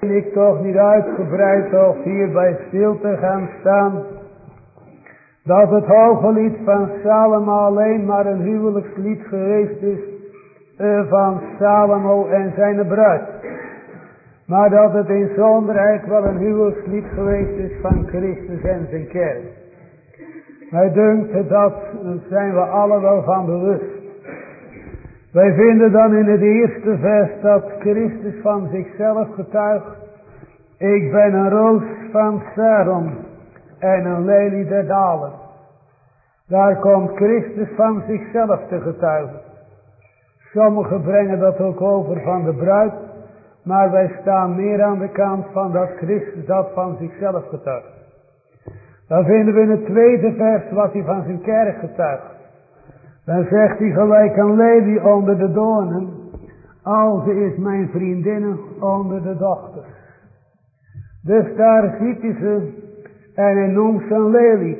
ik toch niet uitgebreid of hierbij stil te gaan staan. Dat het hoge lied van Salomo alleen maar een huwelijkslied geweest is eh, van Salomo en zijn bruid. Maar dat het in zonderheid wel een huwelijkslied geweest is van Christus en zijn kerk. Mij dunkt dat zijn we alle wel van bewust. Wij vinden dan in het eerste vers dat Christus van zichzelf getuigt. Ik ben een roos van Saron en een lelie der dalen. Daar komt Christus van zichzelf te getuigen. Sommigen brengen dat ook over van de bruid. Maar wij staan meer aan de kant van dat Christus dat van zichzelf getuigt. Dan vinden we in het tweede vers wat hij van zijn kerk getuigt. Dan zegt hij gelijk een lelie onder de doornen. Al ze is mijn vriendinnen onder de dochters. Dus daar ziet hij ze. En hij noemt ze een lelie.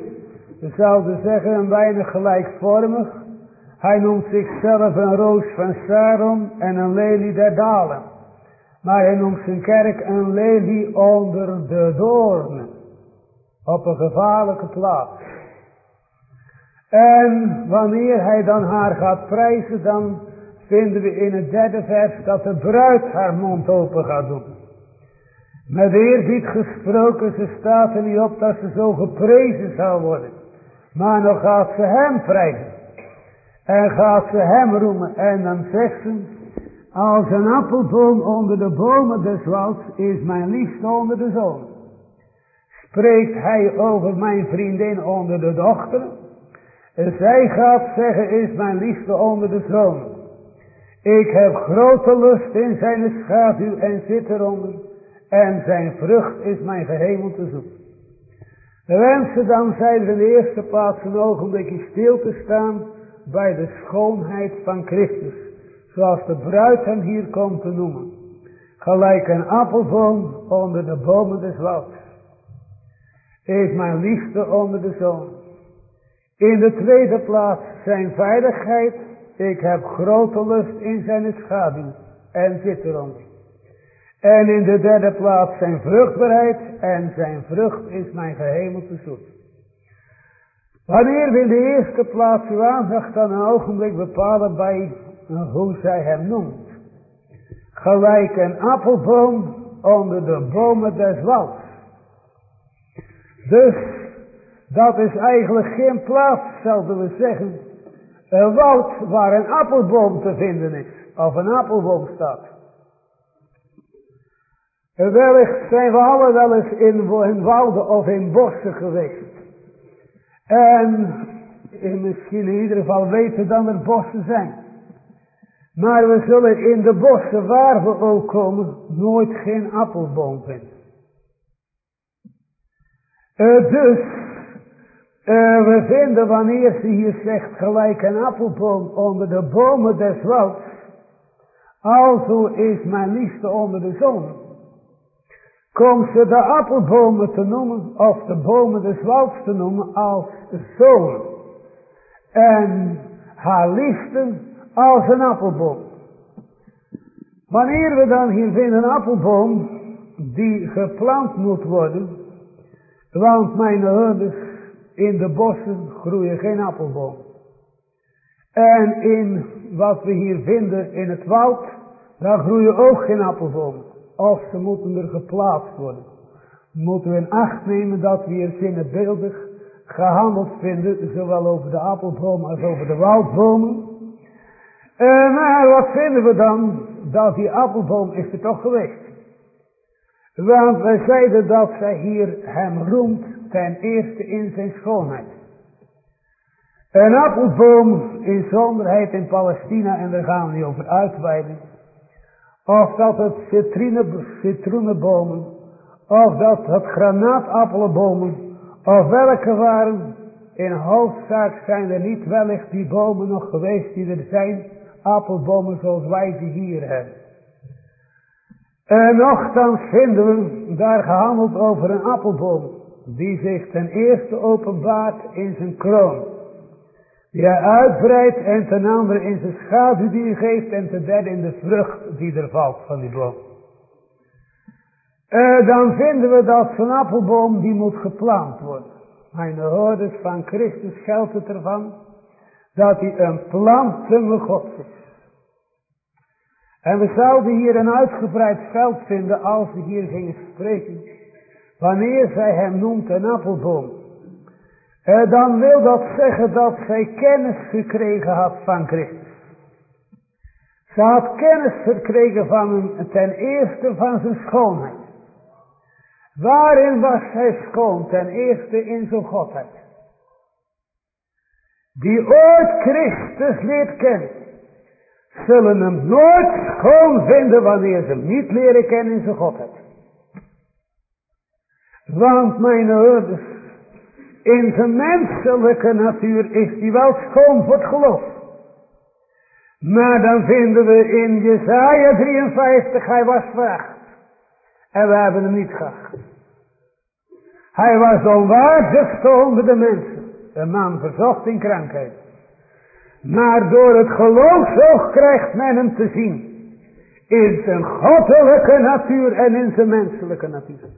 We zouden zeggen een weinig gelijkvormig. Hij noemt zichzelf een roos van Saron en een lelie der dalen. Maar hij noemt zijn kerk een lelie onder de doornen. Op een gevaarlijke plaats. En wanneer hij dan haar gaat prijzen, dan vinden we in het derde vers dat de bruid haar mond open gaat doen. Met eerbied gesproken, ze staat er niet op dat ze zo geprezen zou worden. Maar nog gaat ze hem prijzen. En gaat ze hem roemen. En dan zegt ze, als een appelboom onder de bomen des walds is mijn liefste onder de zon. Spreekt hij over mijn vriendin onder de dochter. En zij gaat zeggen, is mijn liefde onder de zoon. Ik heb grote lust in zijn schaduw en zit eronder. En zijn vrucht is mijn gehemel te zoeken. De wensen dan zijn in de eerste plaats een ogenblikje stil te staan bij de schoonheid van Christus. Zoals de bruid hem hier komt te noemen. Gelijk een appelboom onder de bomen des walds. Is mijn liefde onder de zon. In de tweede plaats zijn veiligheid. Ik heb grote lust in zijn schaduw en zit eronder. En in de derde plaats zijn vruchtbaarheid en zijn vrucht is mijn te zoet. Wanneer we in de eerste plaats uw aandacht een ogenblik bepalen bij hoe zij hem noemt. Gelijk een appelboom onder de bomen des walds. Dus dat is eigenlijk geen plaats, zouden we zeggen. Een woud waar een appelboom te vinden is. Of een appelboom staat. Wellicht zijn we alle wel eens in, in wouden of in bossen geweest. En in misschien in ieder geval weten dat er bossen zijn. Maar we zullen in de bossen waar we ook komen nooit geen appelboom vinden. Uh, dus uh, we vinden wanneer ze hier zegt gelijk een appelboom onder de bomen des walds. Alzo is mijn liefde onder de zon. Komt ze de appelbomen te noemen of de bomen des walds te noemen als zoon. En haar liefde als een appelboom. Wanneer we dan hier vinden een appelboom die geplant moet worden. Want mijn herders in de bossen groeien geen appelboom. En in wat we hier vinden in het woud, daar groeien ook geen appelbomen. Of ze moeten er geplaatst worden. Moeten we in acht nemen dat we hier zinnebeeldig gehandeld vinden, zowel over de appelboom als over de woudbomen. En maar wat vinden we dan? Dat die appelboom is er toch geweest. Want wij zeiden dat zij hier hem roemt ten eerste in zijn schoonheid. Een appelboom in zonderheid in Palestina, en daar gaan we niet over uitweiden. Of dat het citroenenbomen, of dat het granaatappelenbomen, of welke waren. In hoofdzaak zijn er niet wellicht die bomen nog geweest die er zijn, appelbomen zoals wij ze hier hebben. En nogthans vinden we daar gehandeld over een appelboom die zich ten eerste openbaart in zijn kroon. Die hij uitbreidt en ten andere in zijn schaduw die hij geeft en ten derde in de vrucht die er valt van die boom. Uh, dan vinden we dat zo'n appelboom die moet geplant worden. Mijn hoorders van Christus geldt het ervan dat hij een plantende God is. En we zouden hier een uitgebreid veld vinden als we hier gingen spreken. Wanneer zij hem noemt een appelboom. Uh, dan wil dat zeggen dat zij kennis gekregen had van Christus. Ze had kennis gekregen van hem ten eerste van zijn schoonheid. Waarin was hij schoon? Ten eerste in zijn godheid. Die ooit Christus leert kennen, zullen hem nooit schoon vinden wanneer ze hem niet leren kennen in zijn godheid. Want mijn ouders, in zijn menselijke natuur is hij wel schoon voor het geloof. Maar dan vinden we in Jesaja 53, hij was vraagd. En we hebben hem niet gehad. Hij was onwaardig onder de mensen. Een man verzocht in krankheid. Maar door het geloofsoog krijgt men hem te zien. In zijn goddelijke natuur en in zijn menselijke natuur.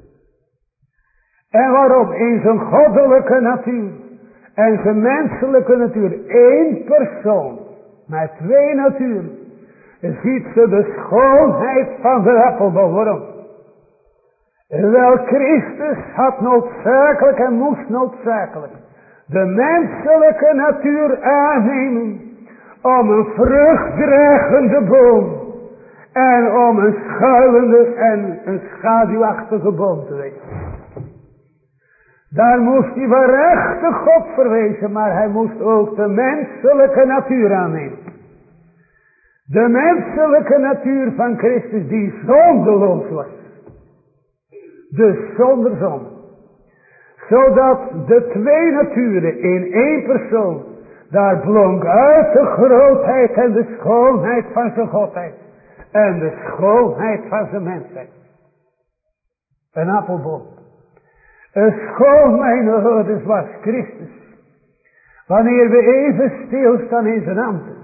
En waarom? In zijn goddelijke natuur en zijn menselijke natuur. één persoon met twee naturen. Ziet ze de schoonheid van de appelboom. Wel, Christus had noodzakelijk en moest noodzakelijk de menselijke natuur aannemen om een vruchtdragende boom en om een schuilende en een schaduwachtige boom te wezen. Daar moest hij waarachtig God verwezen, maar hij moest ook de menselijke natuur aannemen. De menselijke natuur van Christus die zondeloos was. Dus zonder zonde. Zodat de twee naturen in één persoon, daar blonk uit de grootheid en de schoonheid van zijn godheid. En de schoonheid van zijn mensheid. Een appelboom. Schoon mijn ouders was Christus. Wanneer we even stilstaan in zijn ambten.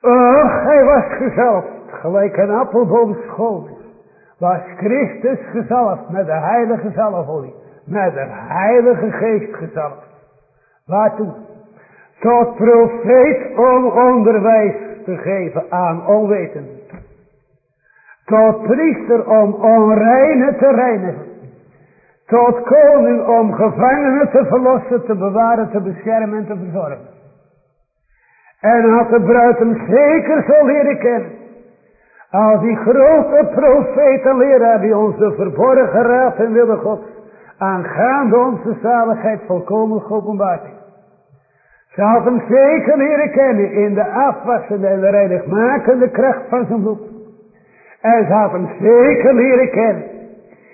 Och, hij was gezalfd, gelijk een appelboom schoon is. Was Christus gezalfd met de heilige zalfolie. Met de heilige geest gezalfd. Waartoe? Tot profeet om onderwijs te geven aan onwetenden. Tot priester om onreine te reinigen tot koning om gevangenen te verlossen, te bewaren, te beschermen en te verzorgen. En had de bruid hem zeker zo leren kennen. Als die grote profeet en leraar die onze verborgen raad en wilde God aangaande onze zaligheid volkomen geopenbaard. Ze had hem zeker leren kennen in de afwassende en de reinigmakende kracht van zijn bloed. En ze had hem zeker leren kennen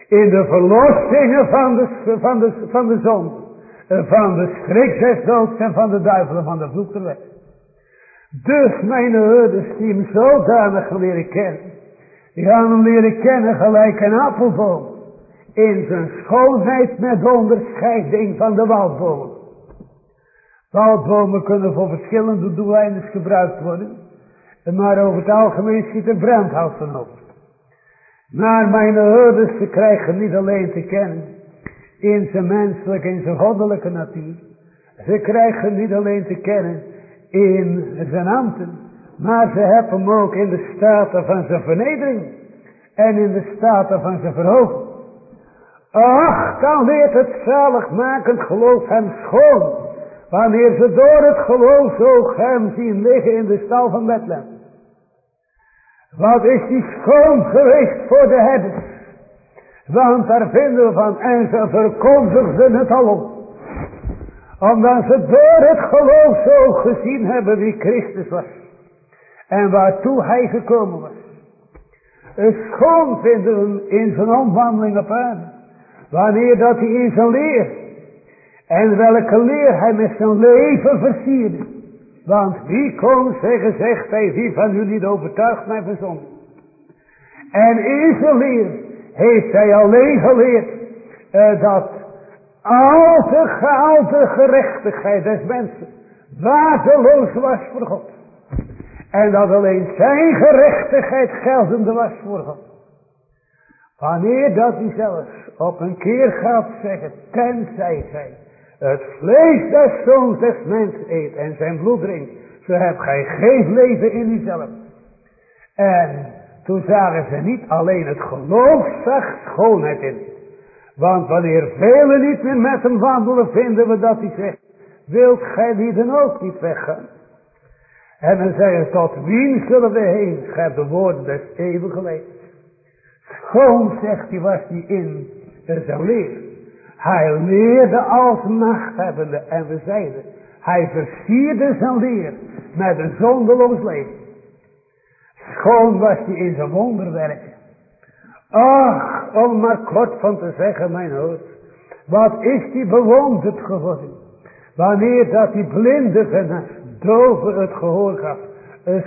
in de verlossingen van de, van de, van de zon, van de schrik en van de duivelen van de vloek wet. Dus mijn herders die hem zodanig leren kennen, die gaan hem leren kennen gelijk een appelboom, in zijn schoonheid met onderscheiding van de waldbomen. Waldbomen kunnen voor verschillende doeleinden gebruikt worden, maar over het algemeen schiet er brandhout van. Maar mijn herders, ze krijgen niet alleen te kennen in zijn menselijke, in zijn goddelijke natuur. Ze krijgen niet alleen te kennen in zijn ambten, maar ze hebben hem ook in de staten van zijn vernedering en in de staten van zijn verhoging. Ach, dan leert het zaligmakend geloof hem schoon, wanneer ze door het geloof ook hem zien liggen in de stal van Bethlehem. Wat is die schoon geweest voor de herders. Want daar vinden we van, en ze verkondigden het al. Omdat ze door het geloof zo gezien hebben wie Christus was. En waartoe hij gekomen was. Een schoon vinden we in zijn omwandeling op aarde. Wanneer dat hij in zijn leer. En welke leer hij met zijn leven versierde. Want wie kon zeggen, zegt hij, wie van jullie overtuigt mij van zonde. En in zijn leer heeft hij alleen geleerd uh, dat al de gehalte gerechtigheid des mensen waardeloos was voor God. En dat alleen zijn gerechtigheid geldende was voor God. Wanneer dat hij zelfs op een keer gaat zeggen, tenzij gij het vlees des zoons des mens eet en zijn bloed drinkt, zo hebt gij geen leven in uzelf. En toen zagen ze niet alleen het geloof, zag schoonheid in. Want wanneer velen niet meer met hem wandelen, vinden we dat hij zegt, wilt gij die dan ook niet weggaan? En dan zeggen ze, tot wie zullen we heen? Gij hebt de woorden des eeuwige levens. Schoon, zegt hij, was hij in zijn leer. Hij leerde als machthebbende en we zeiden, hij versierde zijn leer met een zonderloos leven. Schoon was hij in zijn wonderwerken. Ach, om maar kort van te zeggen, mijn hoofd. Wat is die bewonderd geworden. Wanneer dat die blinde genas, dove het gehoor gaf. Een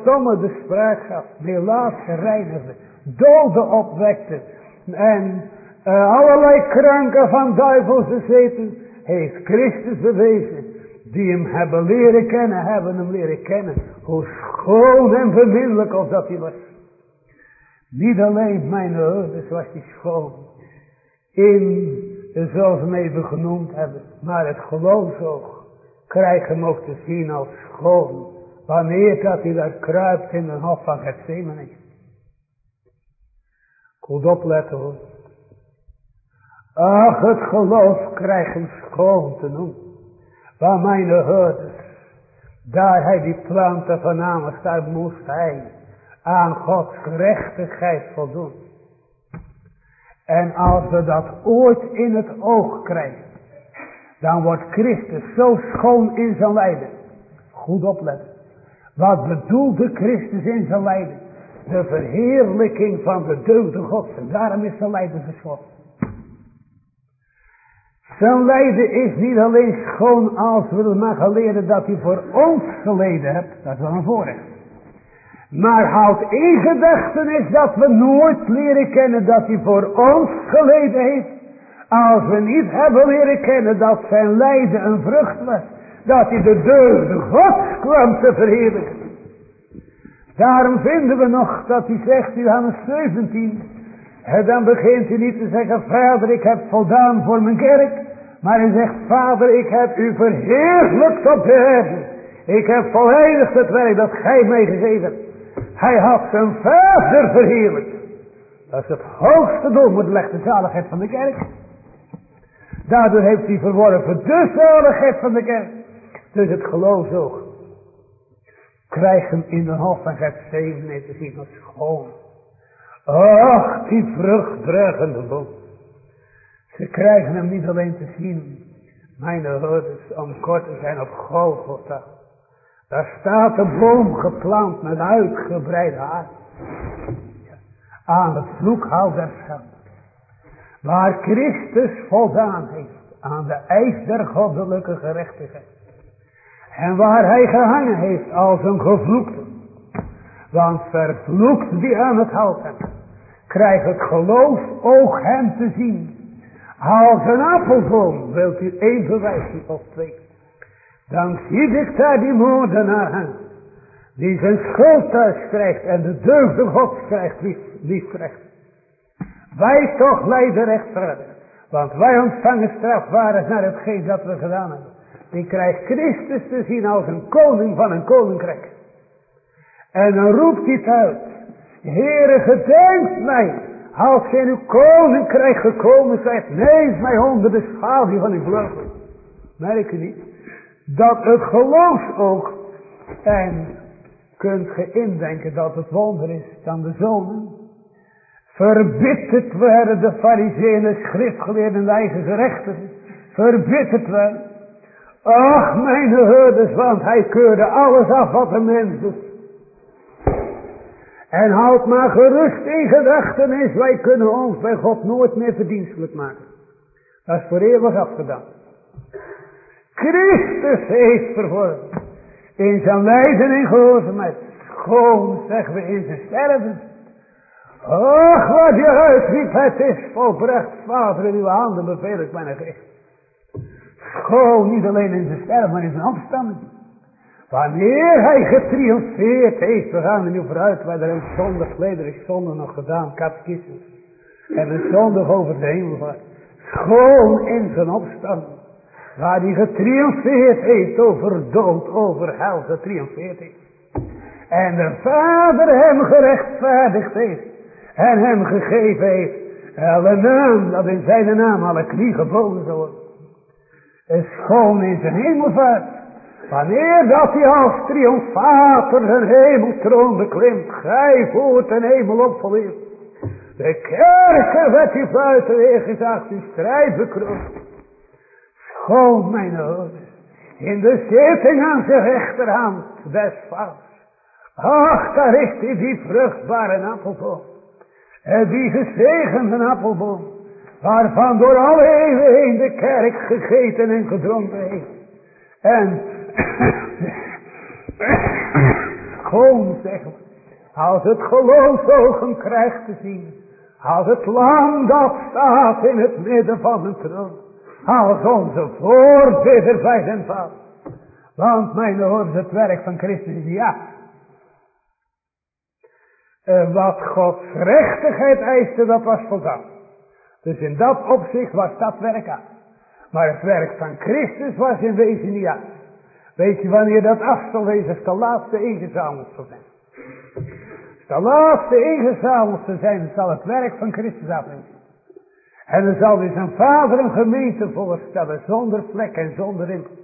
stomme de spraak gaf. Melaat gereinigde. Dode opwekte. En uh, allerlei kranken van duivels bezeten. Heeft Christus bewezen. Die hem hebben leren kennen, hebben hem leren kennen. Hoe schoon en beminnelijk of dat hij was. Niet alleen mijn ouders was hij schoon. In, zoals we hem even genoemd hebben. Maar het geloofsoog krijgt hem ook te zien als schoon. Wanneer dat hij daar kruipt in de hof van Gethsemane. Goed opletten hoor. Ach, het geloof krijgt schoon te noemen. Waar mijn herders, daar hij die planten van daar moest hij aan Gods gerechtigheid voldoen. En als we dat ooit in het oog krijgen, dan wordt Christus zo schoon in zijn lijden. Goed opletten. Wat bedoelde Christus in zijn lijden? De verheerlijking van de deugde Gods. En daarom is zijn lijden geschoten. Zijn lijden is niet alleen schoon als we het maar dat hij voor ons geleden hebt. Dat is wel een voorrecht. Maar houd in gedachtenis dat we nooit leren kennen dat hij voor ons geleden heeft. Als we niet hebben leren kennen dat zijn lijden een vrucht was. Dat hij de deugde God kwam te verheerlijken. Daarom vinden we nog dat hij zegt in Johannes 17. En dan begint hij niet te zeggen, vader ik heb voldaan voor mijn kerk. Maar hij zegt, vader ik heb u verheerlijkt op de. Ik heb voleindigd het werk dat gij mij gegeven hebt. Hij had zijn vader verheerlijkt. Dat is het hoogste doel met de zaligheid van de kerk. Daardoor heeft hij verworven de zaligheid van de kerk. Dus het geloofsoog. Krijg hem in de hof van Gethsemane te zien als schoon. Ach, die vruchtdragende boom. Ze krijgen hem niet alleen te zien. Mijn hoorders, om kort te zijn op Golgotha. Daar staat een boom geplant met uitgebreide haar. Aan het vloekhout der schande. Waar Christus voldaan heeft aan de eis der goddelijke gerechtigheid. En waar hij gehangen heeft als een gevloekte. Want vervloekt die aan het hout hebt. Krijgt het geloof oog hem te zien. Als een appelboom wilt u één bewijzen of twee. Dan zie ik daar die moordenaar aan. Die zijn schuld thuis krijgt en de deugde God krijgt, lief krijgt. Wij toch lijden rechtvaardig. Want wij ontvangen strafwaardig naar hetgeen dat we gedaan hebben. Die krijgt Christus te zien als een koning van een koninkrijk. En dan roept hij het uit. Heere gedenk mij. Als gij in uw koninkrijk gekomen zijt. Neem mij onder de schaduw van uw vleugel. Merk je niet? Dat het geloof ook. En kunt ge indenken dat het wonder is dan de zonen. Verbitterd werden de fariseeën, schriftgeleerden en de eigen gerechten. Verbitterd werden. Ach, mijn herders, want hij keurde alles af wat een mens. En houd maar gerust in gedachtenis, wij kunnen ons bij God nooit meer verdienstelijk maken. Dat is voor eeuwig afgedaan. Christus heeft verworven. In zijn lijden en gehoorzaamheid. Schoon, zeggen we, in zijn sterven. Och, wat je uitriep, het is volbracht. Vader, in uw handen beveel ik mijn geest. Schoon, niet alleen in zijn sterven, maar in zijn opstanding. Wanneer hij getriomfeerd heeft, we gaan er nu vooruit, wij er een zondag geleden is zonde nog gedaan, catechismus. En een zondag over de hemelvaart. Schoon in zijn opstand. Waar hij getriomfeerd heeft over dood, over hel getriomfeerd heeft. En de Vader hem gerechtvaardigd heeft. En hem gegeven heeft. Alle naam, dat in zijn naam alle knie gebogen zal worden. Schoon in zijn hemelvaart. Wanneer dat hij als triomfator zijn hemeltroon beklimt. Gij voert een hemel op voor De kerken werd hij buiten weer gezegd. In strijd bekroond. Schoon mijn ouders. In de zitting aan zijn rechterhand des vaders. Ach, daar is hij die vruchtbare appelboom. En die gezegende appelboom. Waarvan door alle eeuwen heen de kerk gegeten en gedronken heeft. En gewoon zeggen Als het geloofsogen krijgt te zien. Als het lam dat staat in het midden van de troon. Als onze voorbidder bij den vader. Want mijn oor het werk van Christus ja. Uh, wat Gods rechtigheid eiste, dat was voldaan. Dus in dat opzicht was dat werk aan. Maar het werk van Christus was in wezen niet aan. Weet je wanneer dat af zal wezen, als de laatste ingezameld zal zijn. Als de laatste ingezameld zal zijn, zal het werk van Christus afwezen. En dan zal hij zijn vader een gemeente voorstellen, zonder vlek en zonder rimpel.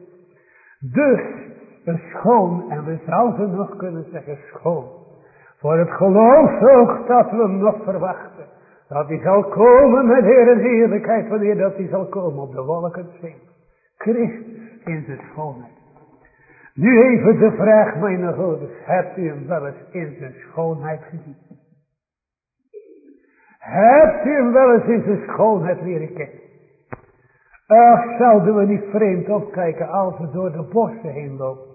Dus, een schoon, en we zouden nog kunnen zeggen schoon. Voor het geloof ook dat we nog verwachten. Dat hij zal komen met Heer en heerlijkheid, wanneer dat hij zal komen op de wolken zien. Christus in zijn schoonheid. Nu even de vraag, mijn houders, hebt u hem wel eens in zijn schoonheid gezien? Hebt u hem wel eens in zijn schoonheid leren kennen? Ach, zouden we niet vreemd opkijken als we door de bossen heen lopen.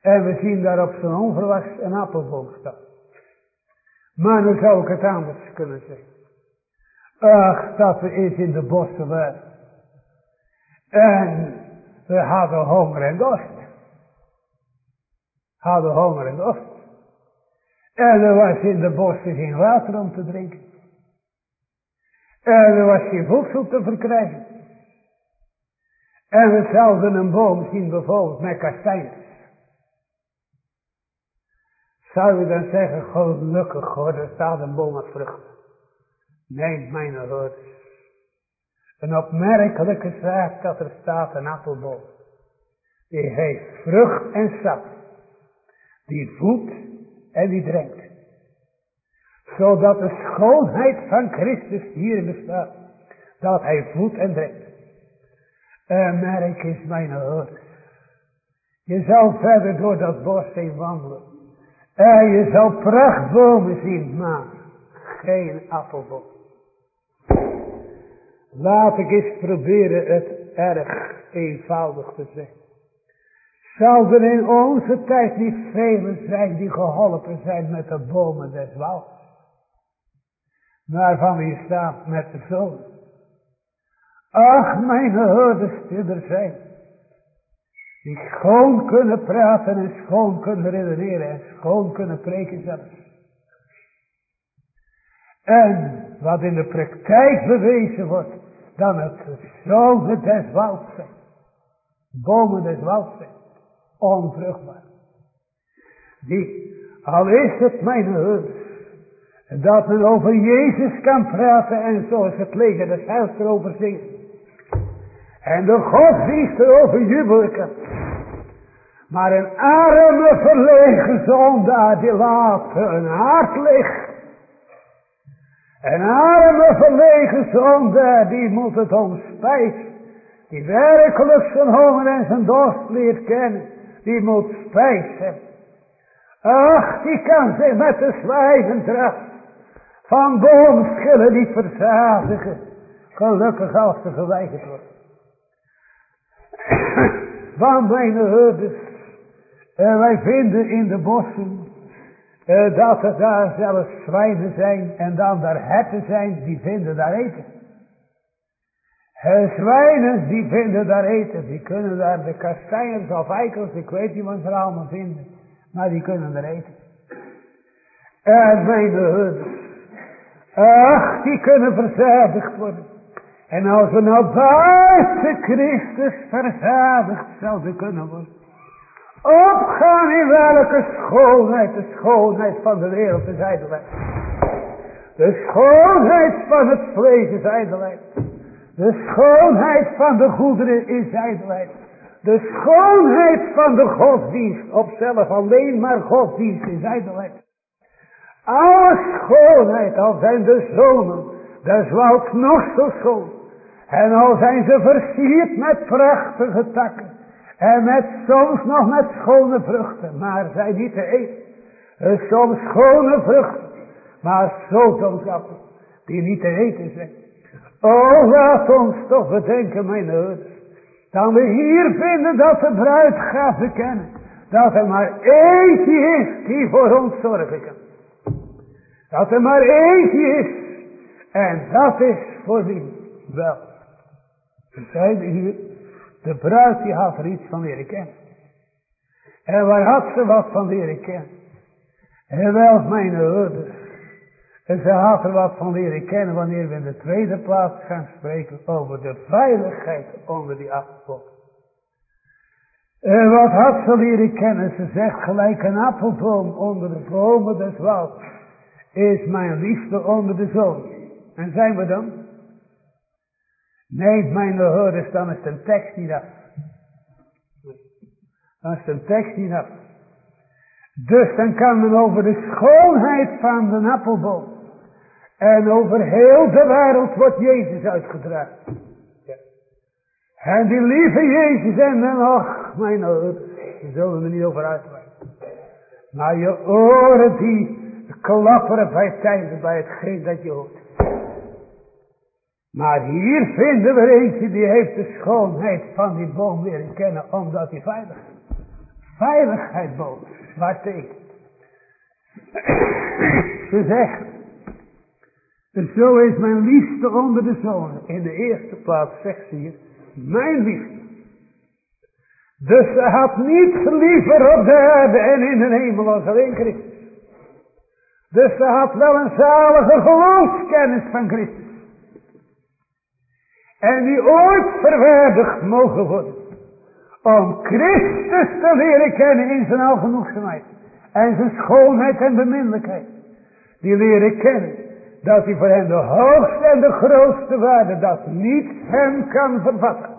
En we zien daar op zo'n onverwachts een appelboom staan. Maar dan zou ik het anders kunnen zeggen. Ach, dat we eens in de bossen waren. En we hadden honger en dorst. Hadden honger en dorst. En er was in de bossen geen water om te drinken. En er was geen voedsel te verkrijgen. En we zouden een boom zien bijvoorbeeld met kastanjes. Zou je dan zeggen, gelukkig hoor, er staat een boom met vruchten. Nee, mijn hoor. Een opmerkelijke zaak dat er staat een appelboom. Die heeft vrucht en sap. Die voedt en die drinkt. Zodat de schoonheid van Christus hier bestaat. Dat hij voedt en drinkt. Een merk is mijn hoor. Je zal verder door dat bos heen wandelen. En je zal prachtbomen zien, maar geen appelboom. Laat ik eens proberen het erg eenvoudig te zeggen. Er in onze tijd niet velen zijn die geholpen zijn met de bomen des wouden? Waarvan we hier staan met de zoon. Ach, mijn hoorders die er zijn. Die schoon kunnen praten en schoon kunnen redeneren en schoon kunnen preken zelfs. En wat in de praktijk bewezen wordt, dan het zogen des wouds zijn. Bomen des wouds zijn. Onvruchtbaar. Die, al is het mijn hulp, dat men over Jezus kan praten en zoals het leger des huis erover zingt. En de godsdienst erover jubelen Maar een arme verlegen zondaar die laat een hart. Een arme verlegen zondaar die moet het om spijt. Die werkelijk zijn honger en zijn dorst leert kennen. Die moet spijt hebben. Ach, die kan zich met de zwijgendracht van boomschillen niet verzadigen. Gelukkig als ze geweigerd wordt. Want mijn herders, uh, wij vinden in de bossen uh, dat er daar zelfs zwijnen zijn en dan daar herten zijn, die vinden daar eten. Uh, zwijnen, die vinden daar eten. Die kunnen daar de kastanjes of eikels, ik weet niet wat ze allemaal vinden. Maar die kunnen daar eten. En mijn herders, Ach, die kunnen verzadigd worden. En als we nou buiten Christus verzadigd zouden kunnen worden. Opgaan in welke schoonheid, de schoonheid van de wereld is ijdelheid. De schoonheid van het vlees is ijdelheid. De schoonheid van de goederen is ijdelheid. De schoonheid van de godsdienst op zelf alleen maar godsdienst is ijdelheid. Alle schoonheid, al zijn de zonen, dat is nog zo schoon. En al zijn ze versierd met prachtige takken. En met soms nog met schone vruchten, maar zij niet te eten. Soms schone vruchten, maar sodomsappels, die niet te eten zijn. Oh, laat ons toch bedenken, mijn ouders. Dan we hier vinden dat de bruid gaat bekennen. Dat er maar eentje is die voor ons zorgen kan. Dat er maar eentje is. En dat is voor wie? Wel. We zijn hier. De bruid die had er iets van leren kennen. En waar had ze wat van leren kennen? En wel mijn ouders. En ze had er wat van leren kennen wanneer we in de tweede plaats gaan spreken over de veiligheid onder die appelboom. En wat had ze leren kennen? Ze zegt gelijk een appelboom onder de bomen des wouds is mijn liefde onder de zon. En zijn we dan? Nee, mijn hoorders, dan is een tekst niet af. Dan is een tekst niet af. Dus dan kan men over de schoonheid van de appelboom. En over heel de wereld wordt Jezus uitgedragen. Ja. En die lieve Jezus en dan nog, mijn ouders, daar zullen we niet over uitweiden. Maar je oren die klapperen bij tijden bij hetgeen dat je hoort. Maar hier vinden we eentje die heeft de schoonheid van die boom leren kennen omdat hij veilig is. Veiligheid boven. Waartegen? Ze zegt. Zo is mijn liefste onder de zonen. In de eerste plaats zegt ze hier. Mijn liefste. Dus ze had niets liever op de aarde en in de hemel als alleen Christus. Dus ze had wel een zalige geloofskennis van Christus. En die ooit verwaardigd mogen worden. Om Christus te leren kennen in zijn algenoegzaamheid. En zijn schoonheid en beminnelijkheid. Die leren kennen. Dat hij voor hen de hoogste en de grootste waarde. Dat niets hem kan vervatten.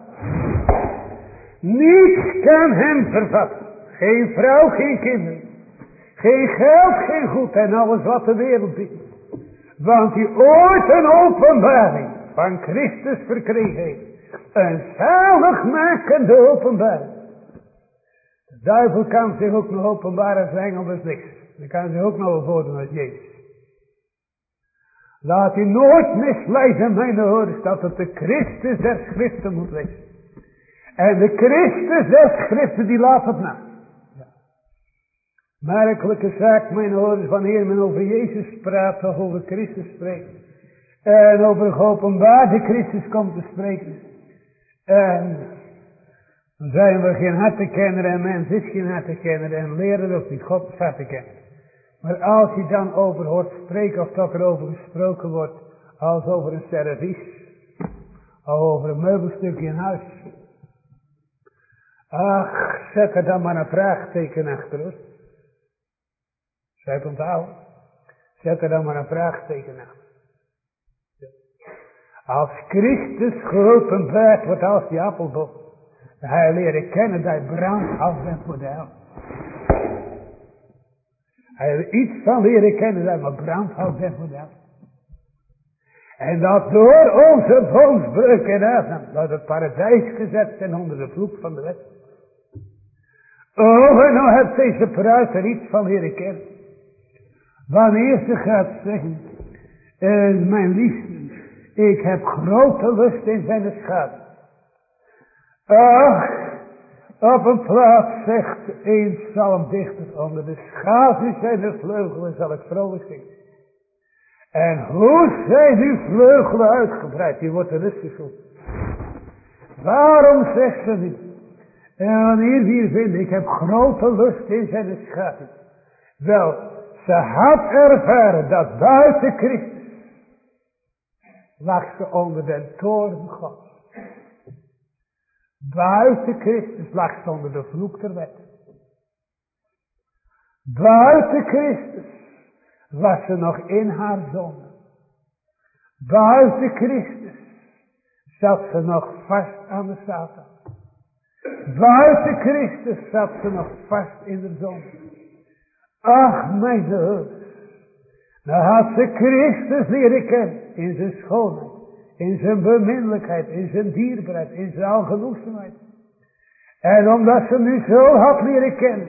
Niets kan hem vervatten. Geen vrouw, geen kinderen. Geen geld, geen goed en alles wat de wereld biedt. Want die ooit een openbaring van Christus verkregen heeft. Een zaligmakende openbaring. De duivel kan zich ook nog openbaren als engel is niks. Dan kan zich ook nog voordoen als Jezus. Laat u nooit misleiden, mijn hoorders, dat het de Christus der schriften moet wezen. En de Christus der schriften die laat het na. Merkelijke zaak, mijn hoorders, wanneer men over Jezus praat of over Christus spreekt. En over geopenbaarde Christus komt te spreken. En dan zijn we geen hartenkenner en mens is geen hartenkenner en leren ook niet God is hartenkenner. Maar als je dan over hoort spreken of dat er over gesproken wordt als over een servies. Of over een meubelstukje in huis. Ach, zet er dan maar een vraagteken achter hoor. Schrijf onthouden. Zet er dan maar een vraagteken aan. Als Christus geopenbaard wordt als die appelboom. Dan je leren kennen dat je brandhout bent voor de hel. Hij je iets van leren kennen dat maar brandhout bent voor. En dat door onze boomsbreuk en Adam, dat het paradijs gezet zijn onder de vloek van de wet. Oh, en nou heeft deze er iets van leren kennen. Wanneer ze gaat zeggen, uh, mijn liefste, ik heb grote lust in zijn schaduw. Ach, op een plaats zegt een psalmdichter, onder de schaduw zijn de vleugelen zal ik vrolijk zingen. En hoe zijn die vleugelen uitgebreid, die wordt er rustig op. Waarom zegt ze niet? En wanneer hier vindt, ik heb grote lust in zijn schaduw. Wel, ze had ervaren dat buiten Christus lag ze onder den toren God. Buiten Christus lag ze onder de vloek der wet. Buiten Christus was ze nog in haar zonde. Buiten Christus zat ze nog vast aan de Satan. Buiten Christus zat ze nog vast in de zonde. Ach, mijn Heer. Dan had ze Christus leren kennen in zijn schoonheid, in zijn beminnelijkheid, in zijn dierbaarheid, in zijn algenoegzaamheid. En omdat ze nu zo had leren kennen,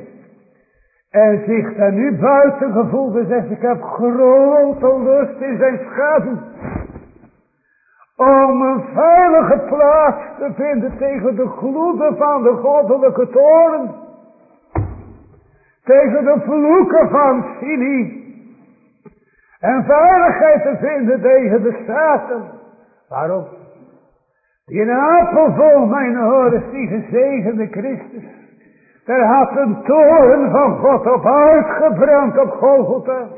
en zich daar nu buiten gevoelde, zegt ik heb grote lust in zijn schaduw. Om een veilige plaats te vinden tegen de gloeden van de goddelijke toren. Tegen de vloeken van Sini. En veiligheid te vinden tegen de staten. Waarom? Die een appel vol mijn horen, die gezegende Christus. Er had een toren van God op uitgebrand op Golgotha.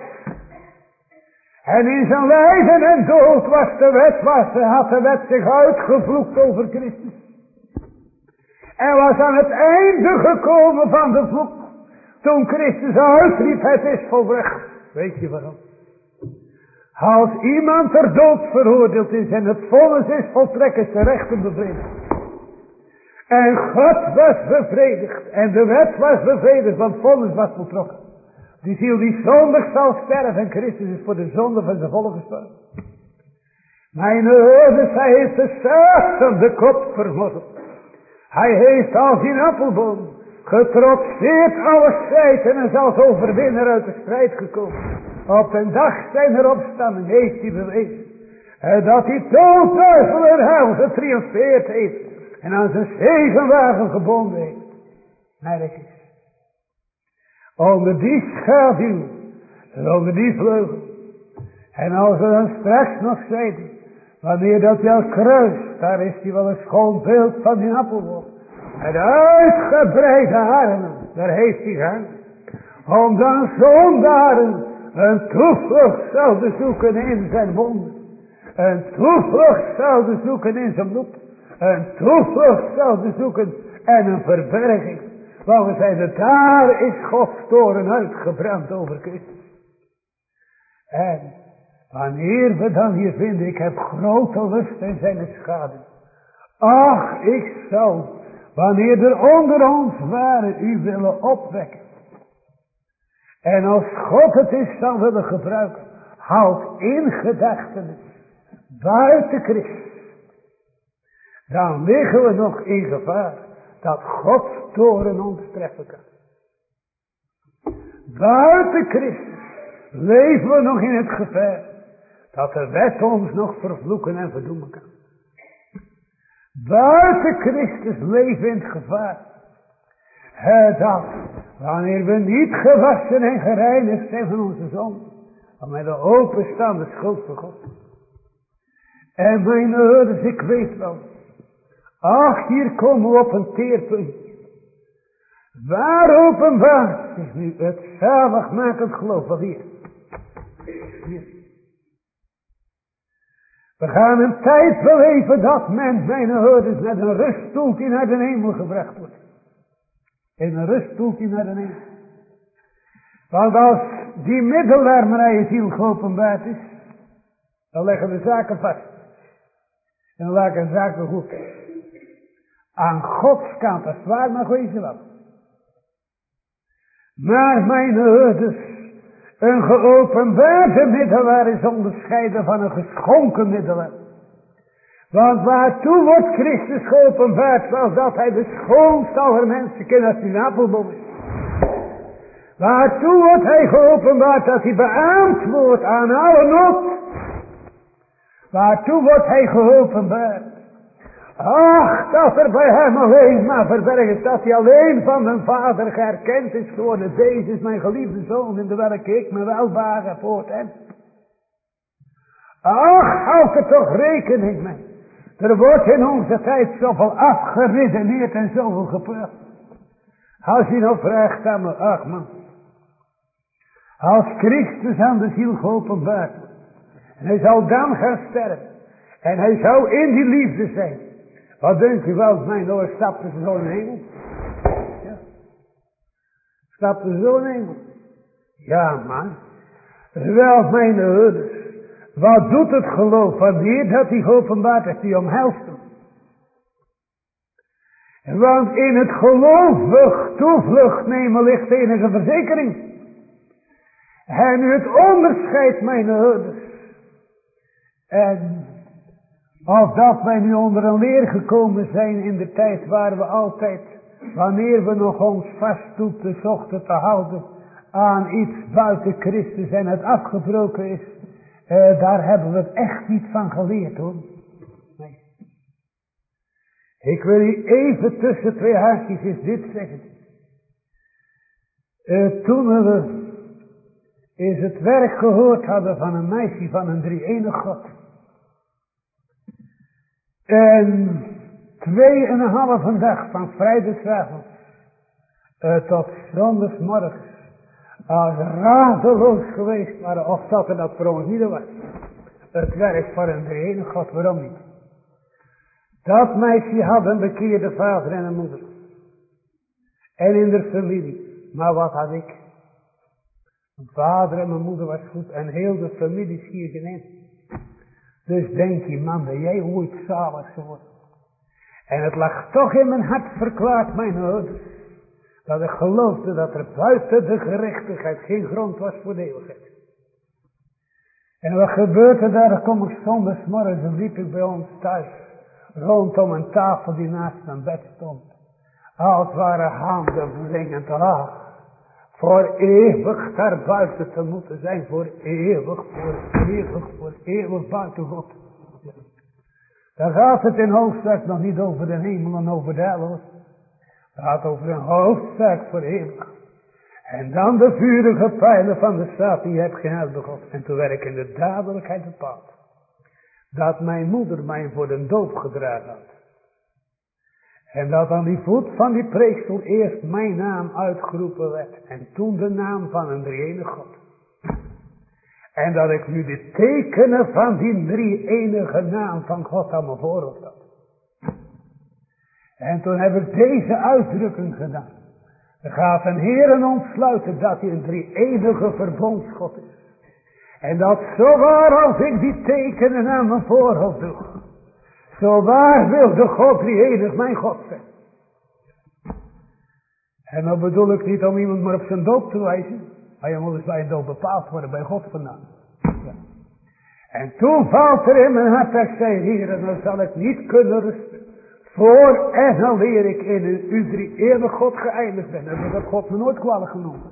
En in zijn lijden en dood was de wet, was, had de wet zich uitgevloekt over Christus. En was aan het einde gekomen van de vloek. Toen Christus uitriep, het is volbracht. Weet je waarom? Als iemand ter dood veroordeeld is en het vonnis is voltrekt, is de rechter bevredigd. En God was bevredigd. En de wet was bevredigd, want vonnis was voltrokken. Die ziel die zondig zal sterven en Christus is voor de zonde van zijn volk gestorven. Mijn ouders, hij heeft de Satan de kop vermoddeld. Hij heeft als in appelboom getrotseerd alle feiten en is als overwinnaar uit de strijd gekomen. Op een dag zijn opstanding heeft hij bewezen. En dat hij dood, duivel en getriomfeerd heeft. En aan zijn zegenwagen gebonden heeft. Merk eens. Onder die schaduw. Onder die vleugel. En als we dan straks nog zeiden. Wanneer dat wel kruist. Daar is hij wel een schoon beeld van die appelboom. Met uitgebreide armen. Daar heeft hij gehangen. Om dan zondaren een toevlucht zouden zoeken in zijn wonden. Een toevlucht zouden zoeken in zijn bloed. Een toevlucht zouden zoeken en een verberging. Want we zeiden, daar is Gods toren uitgebrand over Christus. En wanneer we dan hier vinden, ik heb grote lust in zijn schade. Ach, ik zou, wanneer er onder ons waren, u willen opwekken. En als God het is zal willen gebruiken, houd in gedachtenis, buiten Christus. Dan liggen we nog in gevaar dat Gods toren ons treffen kan. Buiten Christus leven we nog in het gevaar dat de wet ons nog vervloeken en verdoemen kan. Buiten Christus leven in het gevaar dat wanneer we niet gewassen en gereinigd zijn van onze zon, dan met een openstaande schuld voor God. En mijn ouders, ik weet wel, ach, hier komen we op een teerpunt. Waar openbaart zich nu het zaligmakend geloof? Wat hier? hier. We gaan een tijd beleven dat men, mijn ouders, met een ruststoeltje naar de hemel gebracht wordt. In een ruststoeltje naar de hemel. Want als die middelaar naar je ziel geopenbaard is, dan leggen de zaken vast. En dan leggen de zaken goed. Aan Gods kant, dat is waar, maar goeie ze wel. Maar mijn herders, een geopenbaarde middelaar is onderscheiden van een geschonken middelaar. Want waartoe wordt Christus geopenbaard, zoals dat hij de schoonste aller mensen kent als die appelboom is. Waartoe wordt hij geopenbaard dat hij beaamd wordt aan alle nood. Waartoe wordt hij geopenbaard? Ach, dat er bij hem alleen maar verbergen dat hij alleen van mijn vader geërkend is geworden. Deze is mijn geliefde zoon in de welke ik me voor hem. Ach, hou er toch rekening mee. Er wordt in onze tijd zoveel afgeredeneerd en zoveel gepraat. Als je nou vraagt aan me, ach man. Als Christus aan de ziel geopenbaard wordt. En hij zal dan gaan sterven. En hij zou in die liefde zijn. Wat denkt u wel, mijn oor stapte ze zo in de hemel? Ja. Stapte ze zo in de hemel? Ja, man. Wel, mijn ouders. Wat doet het geloof die dat hij geopenbaard heeft, die omhelst hem. Want in het gelovig toevlucht nemen ligt enige verzekering. En het onderscheid, mijn ouders. En of dat wij nu onder een leer gekomen zijn in de tijd waar we altijd, wanneer we nog ons vaststoepten, zochten te houden aan iets buiten Christus en het afgebroken is, eh, daar hebben we echt niet van geleerd hoor. Nee. Ik wil hier even tussen twee haakjes dit zeggen. Uh, toen we is het werk gehoord hadden van een meisje van een drie-enig God. En twee en een halve dag van vrijdagavond uh, tot zondagsmorgens als radeloos geweest waren of dat er dat voor was. Het werk van een drie-enig God, waarom niet? Dat meisje had een bekeerde vader en een moeder. En in de familie. Maar wat had ik? Mijn vader en mijn moeder was goed en heel de familie hier gemeen. Dus denk je man dat jij ooit zalig geworden. En het lag toch in mijn hart verklaard mijn ouders. Dat ik geloofde dat er buiten de gerechtigheid geen grond was voor de eeuwigheid. En wat gebeurde daar? Kom ik zondagsmorgens en liep ik bij ons thuis. Rondom een tafel die naast mijn bed stond. Als waren handen wringend. Ah, voor eeuwig daar buiten te moeten zijn. Voor eeuwig, voor eeuwig, voor eeuwig buiten God. Daar gaat het in hoofdzaak nog niet over de hemel en over de hel. Het over een hoofdzaak voor eeuwig. En dan de vurige pijlen van de staat die hebt gehelpen God. En werd ik in de dadelijkheid bepaald. Dat mijn moeder mij voor de doop gedragen had. En dat aan die voet van die preekstoel eerst mijn naam uitgeroepen werd. En toen de naam van een drie God. En dat ik nu de tekenen van die drie enige naam van God aan mijn voorhoofd had. En toen heb ik deze uitdrukking gedaan. Er gaat een Heeren ontsluiten dat hij een drie enige verbondsgod is. En dat zo waar als ik die tekenen aan mijn voorhoofd doe. Zo waar wil de God die enig mijn God zijn. En dan bedoel ik niet om iemand maar op zijn doop te wijzen. Maar je moet eens bij een doop bepaald worden bij God vandaan. Ja. En toen valt er in mijn hart ik zei, Heer, dan zal ik niet kunnen rusten. Voor en dan leer ik in een drie eeuwig God geëindigd ben. En dat God me nooit kwalijk genomen.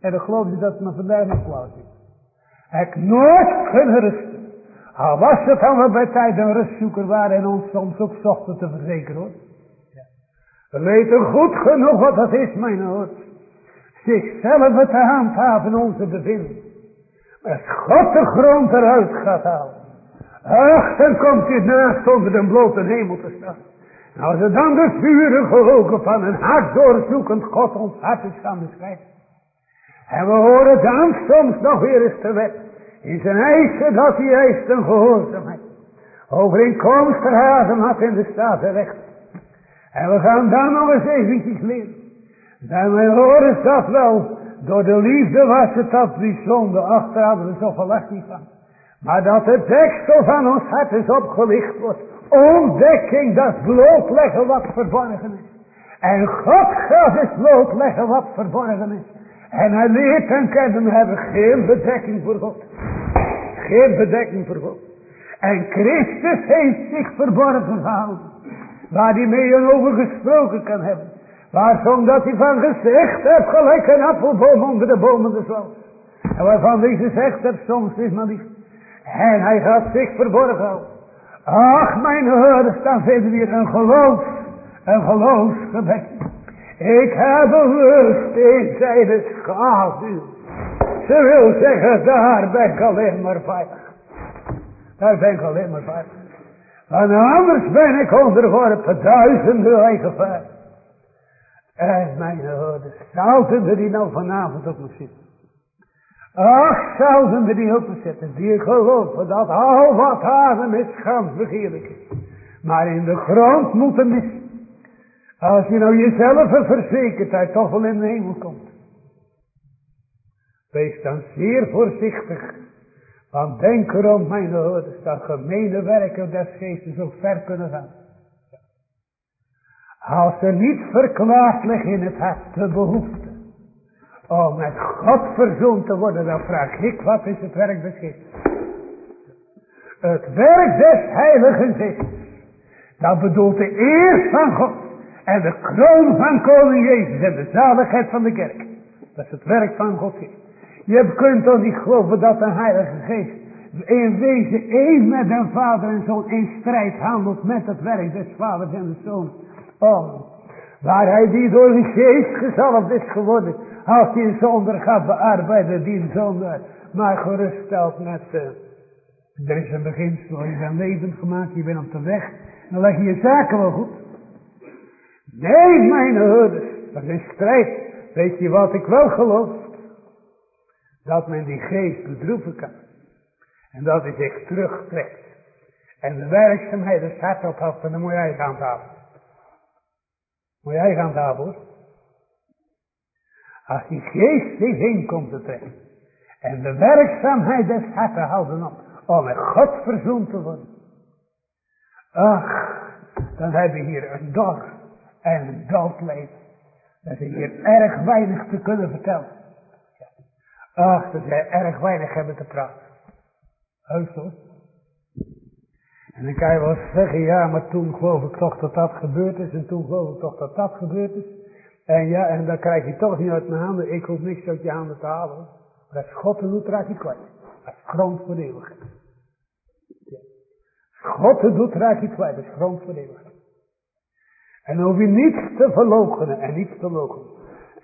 En dan geloof je dat het me vandaag nog kwalijk is. Ik nooit kunnen rusten. Al was het dan we bij tijd een rustzoeker waren en ons soms ook zochten te verzekeren hoor. Ja. We weten goed genoeg wat dat is mijn hoor. Zichzelf te handhaven onze bevinding. Als God de grond eruit gaat halen. Ach, dan komt hij naast onder de blote hemel te staan. En als er dan de vurige ogen van een hart doorzoekend God ons hart is gaan beschrijven. En we horen dan soms nog weer eens te wet. In zijn eisen dat hij eist een gehoorzaamheid. Overeenkomstig hazen had in de staat recht. En we gaan dan nog eens eventjes leren. En we horen dat wel. Door de liefde was het dat die zonde. Achter hadden we zoveel last niet van. Maar dat het deksel van ons hart is opgelicht wordt. Ontdekking, dat blootleggen wat verborgen is. En God gaat eens blootleggen wat verborgen is. En hij leert en kennen hebben geen bedekking voor God. Geen bedekking voor God. En Christus heeft zich verborgen gehouden. Waar hij mee over gesproken kan hebben. Waarvan dat hij van gezegd heeft gelijk een appelboom onder de bomen des En waarvan hij gezegd heeft soms is maar lief. En hij gaat zich verborgen. Ach mijn hoorders, dan vinden we hier een geloof. Een geloofsgebed. Ik heb lust in zijn schaduw. Ze wil zeggen, daar ben ik alleen maar veilig. Daar ben ik alleen maar veilig. En anders ben ik onderworpen duizenden gevaar. En mijn hoorders, zouden er die nou vanavond op me zitten? Ach, zouden er die zitten, die geloven dat al wat adem is gans begeerlijk is. Maar in de grond moeten mis. Als je nou jezelf verzekert, dat je toch wel in de hemel komt. Wees dan zeer voorzichtig. Want denk erom, mijn hoorders, dat gemene werken des geestes ook ver kunnen gaan. Als er niet verklaard in het hart de behoefte om met God verzoend te worden, dan vraag ik, wat is het werk geestes? Het werk des heiligen geestes. Dat bedoelt de eer van God en de kroon van koning Jezus en de zaligheid van de kerk. Dat is het werk van God. Je kunt toch niet geloven dat de heilige geest in wezen één met de vader en zoon in strijd handelt met het werk des vaders en de zoon. Om, waar hij die door de geest gezalfd is geworden, als een zonder gaat bearbeiden, die zonder maar geruststelt met, uh, er is een beginsel, je bent levend gemaakt, je bent op de weg, dan leg je je zaken wel goed. Nee, mijn hoorders, dat is strijd. Weet je wat ik wel geloof? Dat men die geest bedroeven kan. En dat hij zich terugtrekt. En de werkzaamheid er staat op had, dan moet jij gaan tafel. Moet jij gaan tafel hoor. Als die geest in komt te trekken. En de werkzaamheid des harten houden op. Om met God verzoend te worden. Ach, dan heb je hier een dor en een dood leven. Dat is hier erg weinig te kunnen vertellen. Ach, dat zij erg weinig hebben te praten. Heus. En dan kan je wel zeggen, ja, maar toen geloof ik toch dat dat gebeurd is. En toen geloof ik toch dat dat gebeurd is. En ja, en dan krijg je toch niet uit mijn handen. Ik hoef niks uit je handen te halen. Maar als het doet, raak je kwijt. Dat is grond voor eeuwigheid. God het doet, raak je kwijt. Dat is grond voor eeuwigheid. En hoef je niets te verloochenen en niets te logen.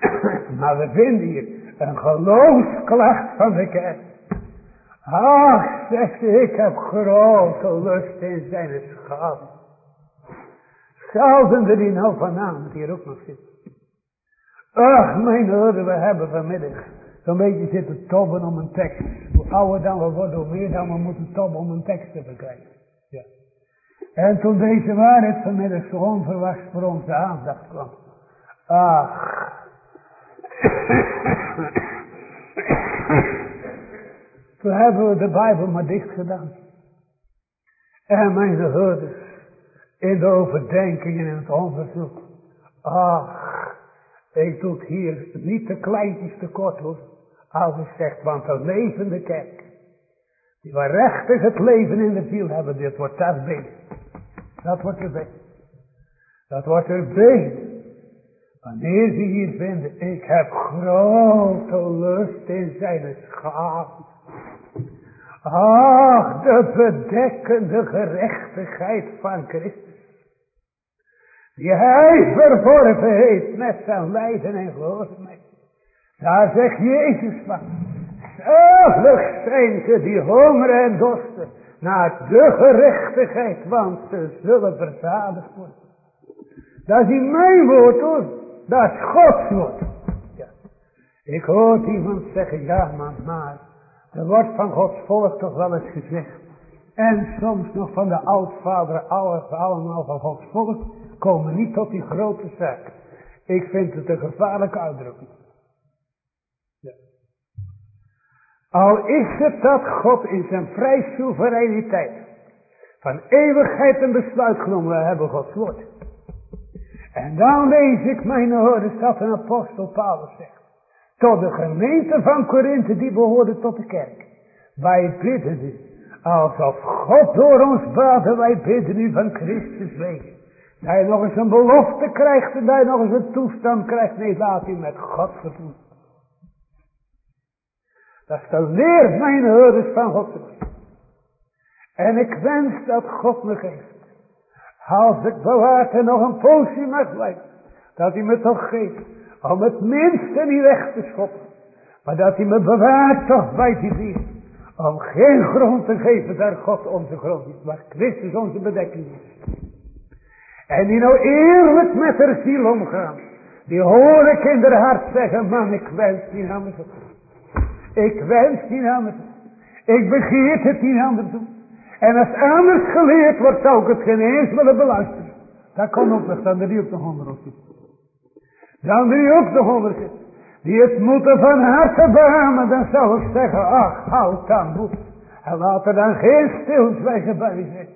maar we vinden hier een geloofsklacht van de kerk. Ach, zegt ze, ik heb grote lust in zijn schade. Zouden er die nou vanavond hier ook nog zitten? Ach, mijn heren, we hebben vanmiddag zo'n beetje zitten tobben om een tekst. Hoe ouder dan we worden, hoe meer dan we moeten tobben om een tekst te verkrijgen. Ja. En toen deze waarheid vanmiddag zo onverwachts voor onze aandacht kwam. Ach. Toen hebben we de Bijbel maar dicht gedaan. En mijn gehoorders, in de overdenkingen en het onderzoek. Ach, ik doe hier niet de kleintjes tekort hoor. Ik zeg, want de levende kerk. Die waarachtig het leven in de ziel hebben, dit wordt dat been. Dat wordt er been. Dat wordt er been. Wanneer ze hier vinden, ik heb grote lust in zijn schaam. Ach, de bedekkende gerechtigheid van Christus. Die hij verworven heeft met zijn lijden en gehoorzaamheid. Daar zegt Jezus van. Zalig zijn ze die hongeren en dorsten naar de gerechtigheid, want ze zullen verzadigd worden. Dat is mijn woord hoor, dat is Gods woord. Ik hoor iemand zeggen, ja man, maar er wordt van Gods volk toch wel eens gezegd. En soms nog van de oudvader, allemaal van Gods volk, komen niet tot die grote zaak. Ik vind het een gevaarlijke uitdrukking. Ja. Al is het dat God in zijn vrij soevereiniteit van eeuwigheid een besluit genomen hebben Gods woord. En dan lees ik mijn oren dat een apostel Paulus zegt. Tot de gemeente van Korinthe die behoorde tot de kerk. Wij bidden u. Alsof God door ons baden, wij bidden u van Christus wegen. Dat je nog eens een belofte krijgt en dat nog eens een toestand krijgt. Nee, laat u met God verdoen. Dat is de leer mijn hoorders van God. En ik wens dat God me geeft. Als ik bewaard en nog een poosje mag blijven. Dat hij me toch geeft. Om het minste niet weg te schoppen. Maar dat hij me bewaart toch bij die. Om geen grond te geven daar God onze grond is. Maar Christus onze bedekking is. En die nou eerlijk met haar ziel omgaan. Die hoor ik hart zeggen. Man ik wens die namens Ik wens niet anders. Ik begeert het niet anders doen. En als anders geleerd wordt, zou ik het geen eens willen beluisteren. Dat kan ook nog, dan er die nog onder zit. Dan er die ook nog onder zit. Die het moeten van harte beamen, dan zou ik zeggen, ach, houd dan moed. En laat er dan geen stilzwijgen bij zijn.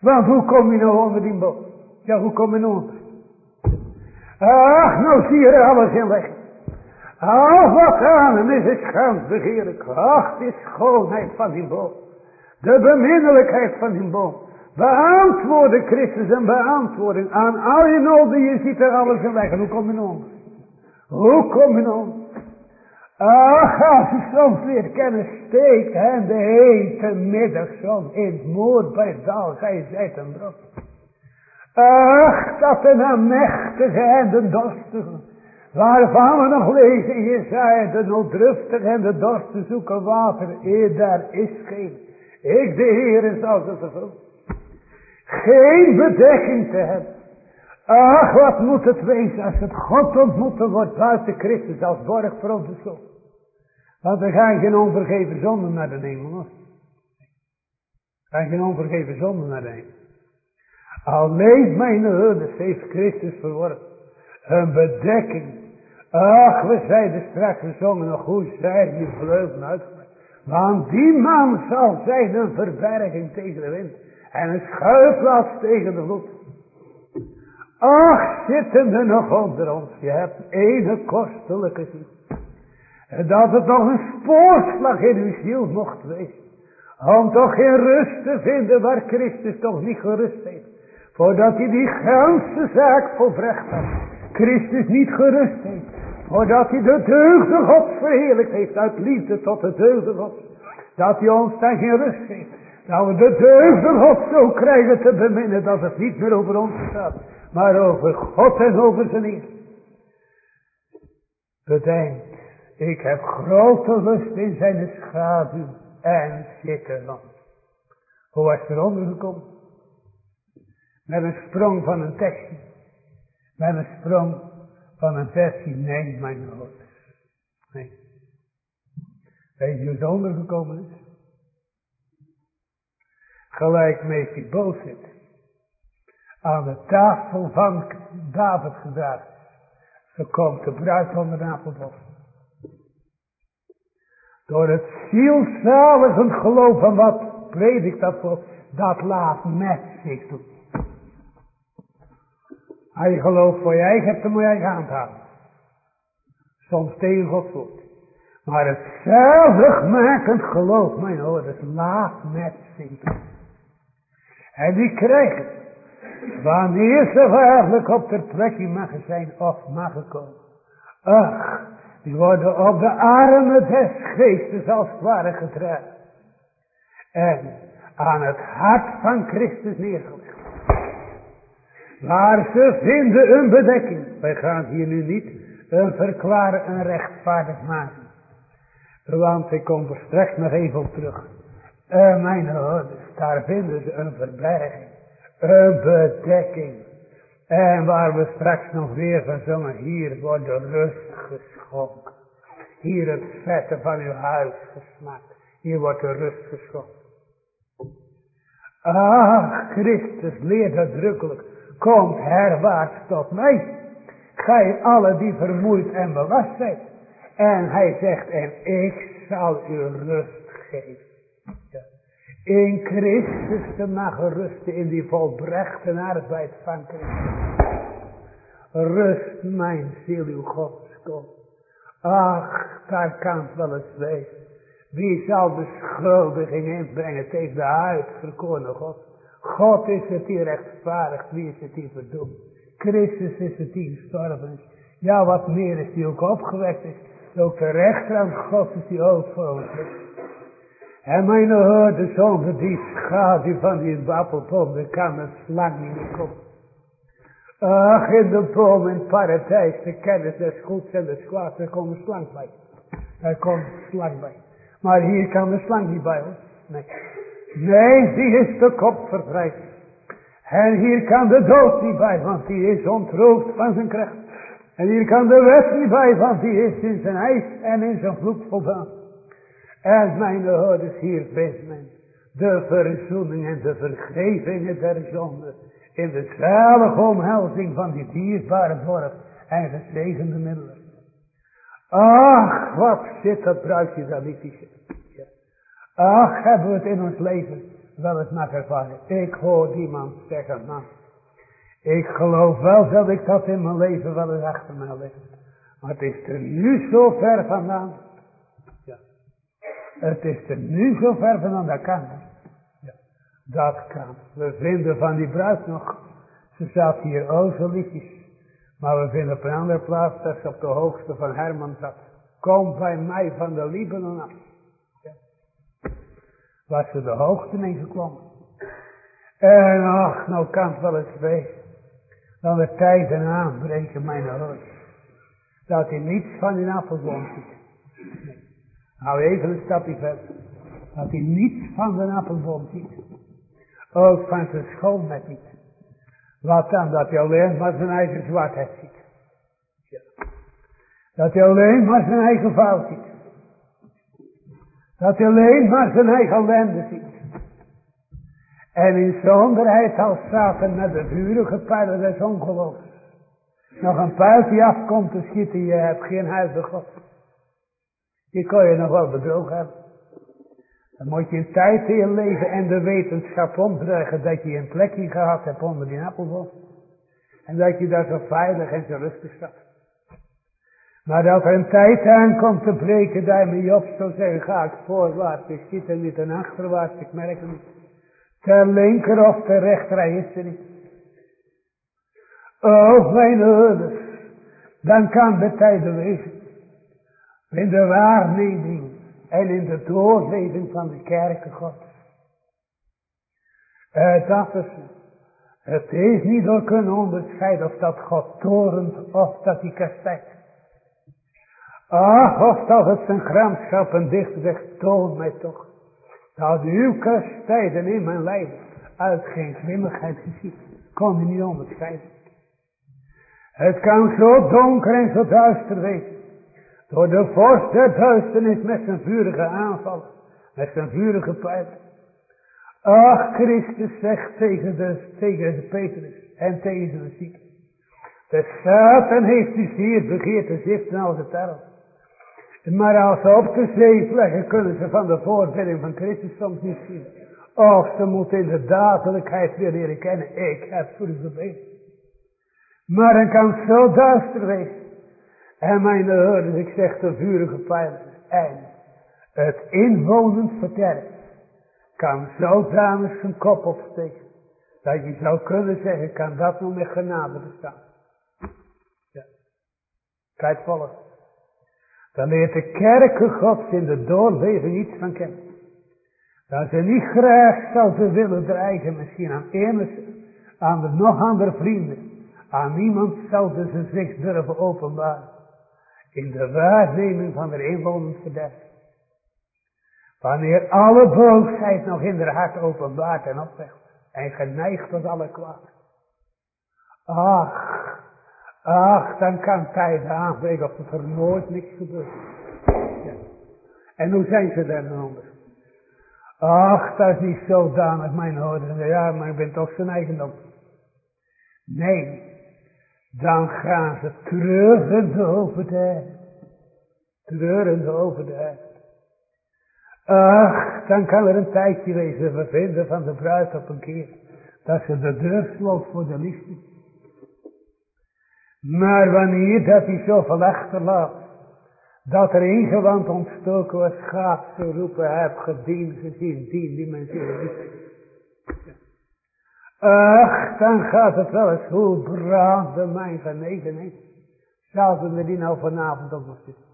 Want hoe kom je nou onder die boom? Ja, hoe kom je nou? Ach, nou zie je er alles in weg. Ach, wat aan hem is het schand begeerlijk. Ach, die schoonheid van die boom. De beminnelijkheid van die boom. Beantwoorden Christus en beantwoording aan al je noden. Je ziet er alles in weg. En hoe kom je nou? Hoe kom je nou Ach, als je soms leert kennen, steekt hen de hete middagzon in het moord bij dal, gij zijt een brood. Ach, dat een mechtige en de dorstige, waarvan we nog lezen in Jezaja, de nooddruftige en de dorsten zoeken water, eer daar is geen. Ik de Heer zal ze vervullen. Geen bedekking te hebben. Ach, wat moet het wezen als het God ontmoeten wordt buiten Christus als borg voor onze zoon. Want er gaan geen onvergeven zonden naar de hemel. Er gaan geen onvergeven zonden naar de hemel. Alleen mijn herders heeft Christus verworpen. Een bedekking. Ach, we zeiden straks gezongen nog hoe zij die vleugelen uitgebreid. Want die man zal zijn een verberging tegen de wind. En een schuilplaats tegen de vloed. Ach, zitten er nog onder ons. Je hebt ene kostelijke ziel. En dat het nog een spoorslag in uw ziel mocht wezen. Om toch geen rust te vinden waar Christus toch niet gerust heeft. Voordat hij die ganse zaak volbracht had. Christus niet gerust heeft. Voordat hij de deugde God verheerlijkt heeft. Uit liefde tot de deugde God. Dat hij ons dan geen rust geeft. Dat we de deugde God zo krijgen te beminnen. Dat het niet meer over ons gaat maar over God en over zijn eer. Bedenkt, ik heb grote lust in zijn schaduw en zitten dan. Hoe was er onder gekomen? Met een sprong van een tekstje. Met een sprong van een versie. Nee, mijn God. Nee. Weet je hoe het ondergekomen is? Gelijk zit aan de tafel van David gedragen. Zo komt de bruid onder de appelbos. Door het zielzaligend geloof van wat predik dat voor, dat laat met zich doen. Als je geloof voor je eigen hebt, dan moet je eigen handhaven. Soms tegen Gods woord. Maar het zaligmakend geloof, mijn ouders, laat met zich doen. En die krijgen Wanneer ze waarlijk op de plekje mag zijn of mag komen. Ach, die worden op de armen des geestes als het ware. En aan het hart van Christus neergelegd. Maar ze vinden een bedekking. Wij gaan hier nu niet een verklaren een rechtvaardig maken. Want ik kom verstrekt nog even op terug. Uh, mijn ouders, daar vinden ze een verberging een bedekking. En waar we straks nog weer van zongen, hier wordt de rust geschonken. Hier het vette van uw huis gesmaakt. Hier wordt de rust geschonken. Ah, Christus leert uitdrukkelijk, komt herwaarts tot mij. Gij alle die vermoeid en belast zijt. En hij zegt, en ik zal u rust geven in Christus te mogen rusten in die volbrechte arbeid van Christus. Rust mijn ziel uw Godskom. Ach, daar kan het wel eens wezen. Wie zal beschuldiging inbrengen tegen de uitverkorene God? God is het die rechtvaardig, wie is het die verdoemd? Christus is het die gestorven is. Ja, wat meer is die ook opgewekt is. Ook de rechterhand God is die ook voor en mijn hoorde zonder die schaduw van die wappelboom, daar kan een slang niet komen. Ach, in de boom in paradijs, de kennis des goeds en des kwaads, daar komt een slang bij. Daar komt een slang bij. Maar hier kan de slang niet bij hoor. Nee. Nee, die is de kop vervrijd. En hier kan de dood niet bij, want die is ontroofd van zijn kracht. En hier kan de wet niet bij, want die is in zijn ijs en in zijn vloek voldaan. En mijn ouders, hier vindt men de verzoening en de vergeving der zonde. In de zalige omhelzing van die dierbare borg en gezegende middelen. Ach, wat zit dat bruidje daar liefjes. Ach, hebben we het in ons leven wel eens maar ervaren. Ik hoor die man zeggen, man. Ik geloof wel dat ik dat in mijn leven wel eens achter me lig. Maar het is er nu zo ver vandaan. Ja. Het is er nu zo ver vandaan, dat kan. Ja. Dat kan. We vinden van die bruid nog. Ze zat hier liefjes. Maar we vinden op een andere plaats dat ze op de hoogste van Herman zat. Kom bij mij van de Libanon af. Was ze de hoogte in gekomen. En ach, nou kan het wel eens wezen. Dan de tijden aanbreken, mijn hoor. Dat hij niets van die appelboom ziet. Nou even een stapje verder. Dat hij niets van de appelboom ziet. Ook van zijn schoonheid niet. Wat dan? Dat hij alleen maar zijn eigen zwartheid ziet. Ja. Dat hij alleen maar zijn eigen fout ziet. Dat hij alleen maar zijn eigen ziet. En in zonderheid als Satan met de vurige pijlen des ongeloofs. Nog een pijltje afkomt te schieten, je hebt geen huis God. Die kon je nog wel bedrogen hebben. Dan moet je een tijd in je leven en de wetenschap omdragen dat je een plekje gehad hebt onder die appelboom. En dat je daar zo veilig en zo rustig staat. Maar dat er een tijd aankomt te breken, dat me op zou zeggen, ga ik voorwaarts, ik schiet er niet en achterwaarts, ik merk het niet. Ter linker of ter rechter, is er niet. Oh, mijn ouders, dan kan de tijden wezen. In de waarneming en in de doorleving van de kerken God. Uh, dat is, het is niet door kunnen onderscheiden of dat God torent of dat hij kastijdt. Ach, of dat het zijn gramschap en dicht zegt, toon mij toch. Dat uw kastijden in mijn leven uit geen grimmigheid geschiet. Kon je niet onderscheiden. Het kan zo donker en zo duister wezen. Door de vorst der duisternis met zijn vurige aanval. Met zijn vurige. Ach, Christus zegt tegen de, tegen de Petrus en tegen de zieken. De Satan heeft u zeer begeerd te ziften als het erf. Maar als ze op de zee leggen, kunnen ze van de voorbeelding van Christus soms niet zien. Of ze moeten in de dadelijkheid weer leren kennen. Ik heb voor u gebeden. Maar dan kan zo duister wezen. En mijn hoorders, ik zeg de vurige pijlen. En het inwonend verderf kan zodanig zijn kop opsteken. Dat je zou kunnen zeggen, kan dat nog met genade bestaan. Ja. Kijk volgen. Dan leert de kerken gods in de doorleving iets van kennen. Dat ze niet graag zou ze willen dreigen, misschien aan Emerson, aan de nog andere vrienden. Aan niemand zouden ze zich durven openbaren. In de waarneming van de inwonend verderf. Wanneer alle boosheid nog in haar hart openbaart en opwekt. En geneigd tot alle kwaad. Ach, ach, dan kan tijd aanbreken of er nooit niks gebeurt. Ja. En hoe zijn ze dan onder? Ach, dat is niet zodanig, mijn hoorder. Ja, maar ik ben toch zijn eigendom. Nee, dan gaan ze treurend over de Treurend over de Ach, dan kan er een tijdje wezen, we vinden van de bruid op een keer, dat ze de deur sloot voor de liefde. Maar wanneer dat hij zoveel achterlaat, dat er ingewand ontstoken was, gaat ze roepen, heb gediend, gezien, dien die mensen. Ach, dan gaat het wel eens hoe brandde mijn genegenheid. Zouden we die nou vanavond ook nog zitten?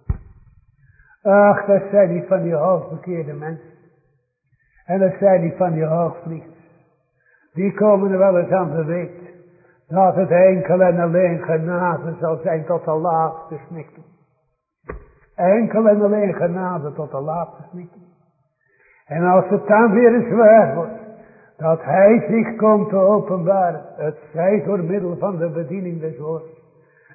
Ach, dat zijn die van die hoogbekeerde mensen. En dat zijn die van die hoogvliegers. Die komen er wel eens aan te weten. Dat het enkel en alleen genade zal zijn tot de laatste snikte. Enkel en alleen genade tot de laatste snikte. En als het dan weer eens waar wordt. Dat hij zich komt te openbaren. Het zij door middel van de bediening des woords.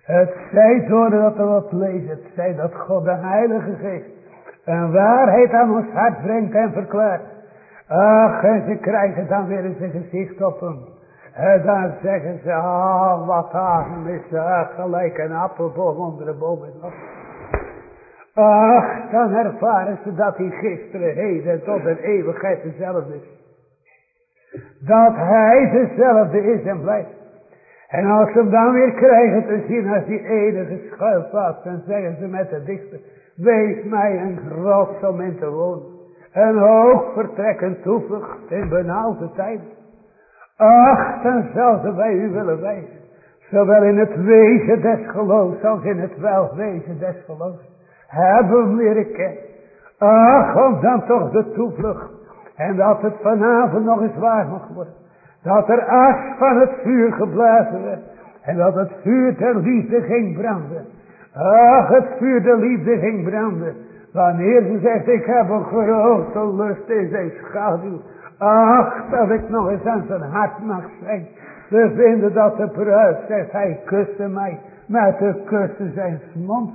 Het zij doordat we wat lezen. Het zij dat God de Heilige Geest een waarheid aan ons hart brengt en verklaart. Ach, en ze krijgen dan weer eens een gezicht op hem. En dan zeggen ze, ah, wat aan is ach, gelijk een appelboom onder de Ach, dan ervaren ze dat hij gisteren, heden tot een eeuwigheid dezelfde is. Dat hij dezelfde is en blijft. En als ze hem dan weer krijgen te zien als die enige schuilplaats, dan zeggen ze met de dichter, wees mij een rots om in te wonen. Een hoog toevlucht in benauwde tijd. Ach, dan ze bij u willen wijzen. Zowel in het wezen des geloofs als in het welwezen des geloofs. Hebben we leren. Ach, om dan toch de toevlucht. En dat het vanavond nog eens waar mag worden. Dat er as van het vuur geblazen werd. En dat het vuur der liefde ging branden. Ach, het vuur der liefde ging branden. Wanneer ze zegt, ik heb een grote lust in zijn schaduw. Ach, dat ik nog eens aan zijn hart mag zijn. We vinden dat de bruid zegt, hij kuste mij met de kussen zijn mond.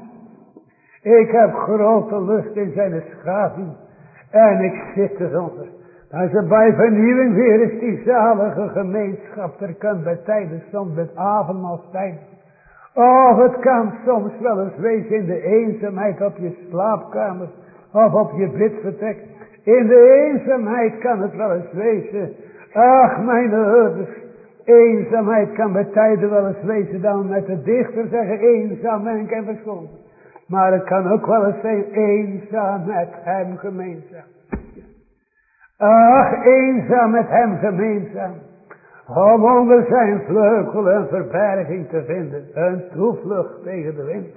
Ik heb grote lust in zijn schaduw. En ik zit eronder. Als er bij vernieuwing weer is die zalige gemeenschap. Er kan bij tijden soms met avondmaalstijd. Of het kan soms wel eens wezen in de eenzaamheid op je slaapkamer. Of op je bidvertrek. In de eenzaamheid kan het wel eens wezen. Ach mijn herders. Eenzaamheid kan bij tijden wel eens wezen. Dan met de dichter zeggen eenzaam en ik heb. Maar het kan ook wel eens zijn eenzaam met hem gemeenzaam. Ach, eenzaam met hem gemeenzaam. Om onder zijn vleugel een verberging te vinden. Een toevlucht tegen de wind.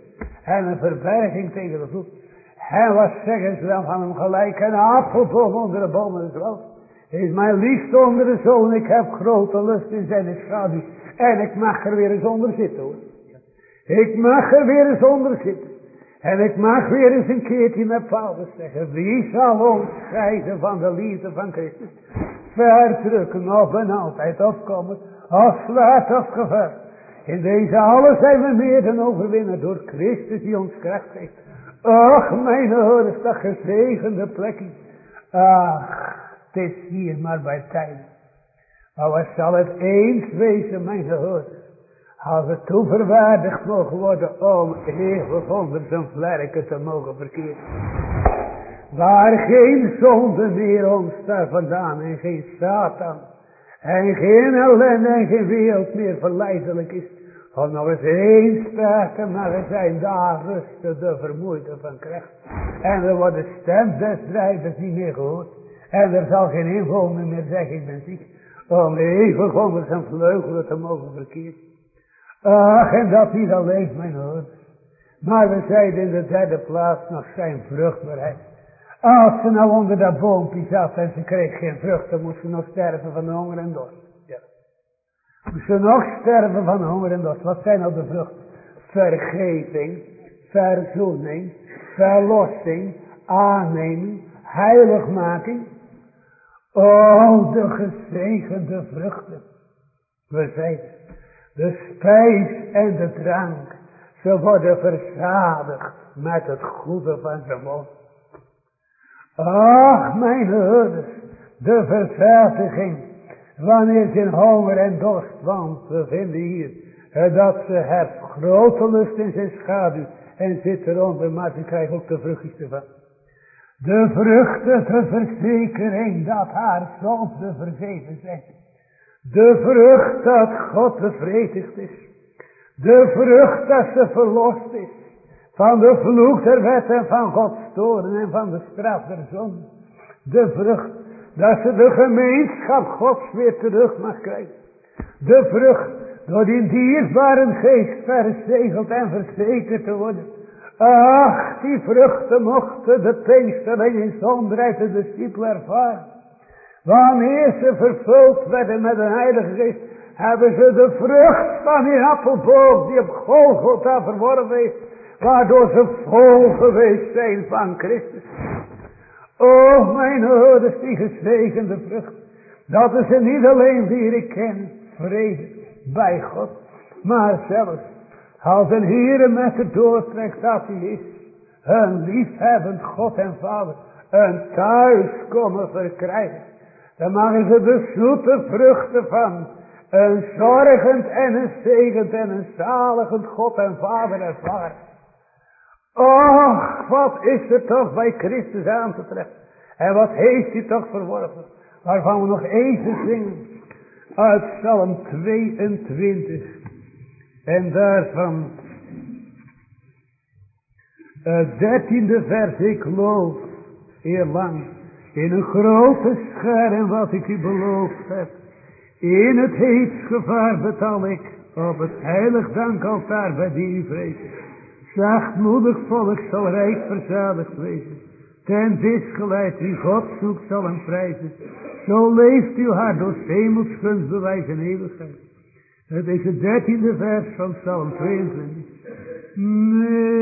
En een verberging tegen de vloed. En wat zeggen ze dan van hem gelijk? Een appelboom onder de bomen is wel. Is mijn liefste onder de zon. Ik heb grote lust in zijn schaduw. En ik mag er weer eens onder zitten hoor. Ik mag er weer eens onder zitten. En ik mag weer eens een keertje met Paulus zeggen. Wie zal ons scheiden van de liefde van Christus? Verdrukken of een altijd opkomen. Of zwaard of gevaar. In deze alles zijn we meer dan overwinnen door Christus die ons kracht geeft. Ach, mijn is dat gezegende plekje. Ach, het is hier maar bij tijden. Maar wat zal het eens wezen, mijn hoorders. Als het toeverwaardigd mogen worden om eeuwig onder zijn vlerken te mogen verkeren. Waar geen zonde meer ons daar vandaan en geen Satan. En geen ellende en geen wereld meer verleidelijk is. Om nog eens eens te maar zijn daar rusten de vermoeide van kracht. En er wordt de stem des drijvers niet meer gehoord. En er zal geen inwoner meer zeggen ik ben ziek. Om eeuwig onder zijn vleugelen te mogen verkeren. Ach, en dat niet alleen, mijn hoor. Maar we zeiden in de derde plaats nog zijn vruchtbaarheid. Als ze nou onder dat boompje zat en ze kreeg geen vrucht, dan moest ze nog sterven van honger en dorst. Ze nog sterven van de honger en dorst. Wat zijn nou de vruchten? Vergeving, verzoening, verlossing, aanneming, heiligmaking. Oh, de gezegende vruchten. We zeiden, de spijs en de drank. Ze worden verzadigd met het goede van zijn mond. Ach, mijn herders, de verzadiging. Wanneer in honger en dorst, want we vinden hier dat ze heeft grote lust in zijn schaduw en zit eronder, maar ze krijgt ook de vruchtjes ervan. De vruchten, de verzekering dat haar zonde vergeven zijn. De vrucht dat God bevredigd is. De vrucht dat ze verlost is. Van de vloek der wet en van Gods toren en van de straf der zon. De vrucht dat ze de gemeenschap Gods weer terug mag krijgen. De vrucht door die dierbare geest verzegeld en verzekerd te worden. Ach, die vruchten mochten de pinkstering in zonderheid de discipelen ervaren. Wanneer ze vervuld werden met een heilige geest, hebben ze de vrucht van die appelboom die op Golgotha verworven is, waardoor ze vol geweest zijn van Christus. O mijn hoorders, die gezegende vrucht, dat is er niet alleen leren kennen, vrede bij God, maar zelfs als een Heere met de doortrekt dat hij is, een liefhebbend God en Vader, een thuiskomen verkrijgen. Dan mogen ze de zoete vruchten van een zorgend en een zegend en een zaligend God en Vader ervaren. Och, wat is er toch bij Christus aan te treffen. En wat heeft hij toch verworven. Waarvan we nog even zingen. Uit Psalm 22. En daarvan het dertiende vers. Ik loof lang in een grote schaar en wat ik u beloofd heb. In het heetsgevaar betal ik op het heilig dankaltaar bij die vrees. Zachtmoedig volk zal rijk verzadigd wezen. Ten vis geleid wie God zoekt zal hem prijzen. Zo leeft uw hart door hemelsgunst bewijs en eeuwigheid. Het is het dertiende vers van Psalm 22. Nee,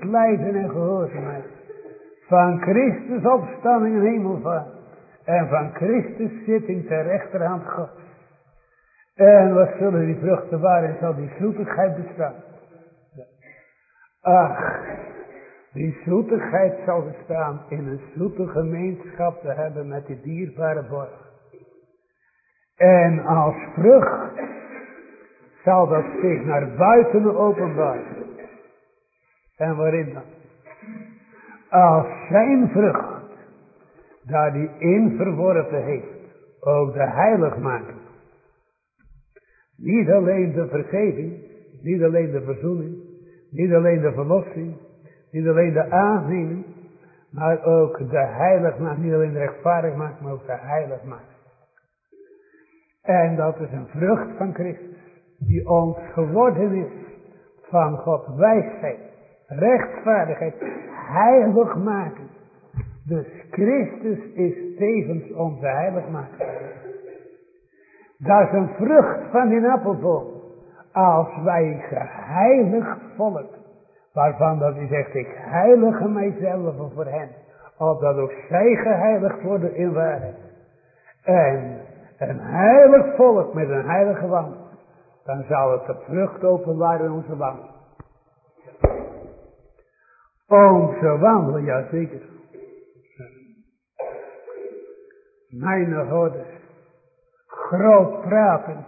lijden en gehoorzaamheid. Van Christus opstanding en hemelvaart. En van Christus zitting ter rechterhand God. En wat zullen die vruchten waarin zal die zoetigheid bestaan? Ach, die zoetigheid zal bestaan in een zoete gemeenschap te hebben met die dierbare borg. En als vrucht zal dat zich naar buiten openbaren. En waarin dan? Als zijn vrucht, daar die in verworpen heeft, ook de heiligmaking. Niet alleen de vergeving, niet alleen de verzoening, niet alleen de verlossing, niet alleen de aanneming, maar ook de heiligmaking, niet alleen de rechtvaardigmaking, maar ook de heiligmaking. En dat is een vrucht van Christus, die ons geworden is van God wijsheid, rechtvaardigheid, heilig maken. Dus Christus is tevens onze heiligmaker. Dat is een vrucht van die appelboom. Als wij geheiligd volk, waarvan dat hij zegt, ik heilige mijzelf voor hen, opdat ook zij geheiligd worden in waarheid. En een heilig volk met een heilige wand, dan zal het de vrucht openbaren in onze wandel. Onze wandel, ja zeker. Mijn hordes. Groot praten.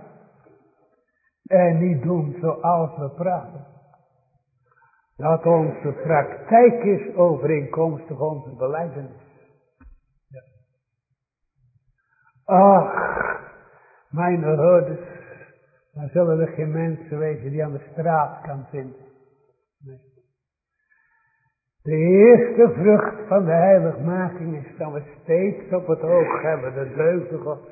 En niet doen zoals we praten. Dat onze praktijk is overeenkomstig onze beleidenis. Ja. Ach, mijn hordes. Dan zullen er geen mensen wezen die aan de straat kan vinden. Nee. De eerste vrucht van de heiligmaking is dat we steeds op het oog hebben de deugde God.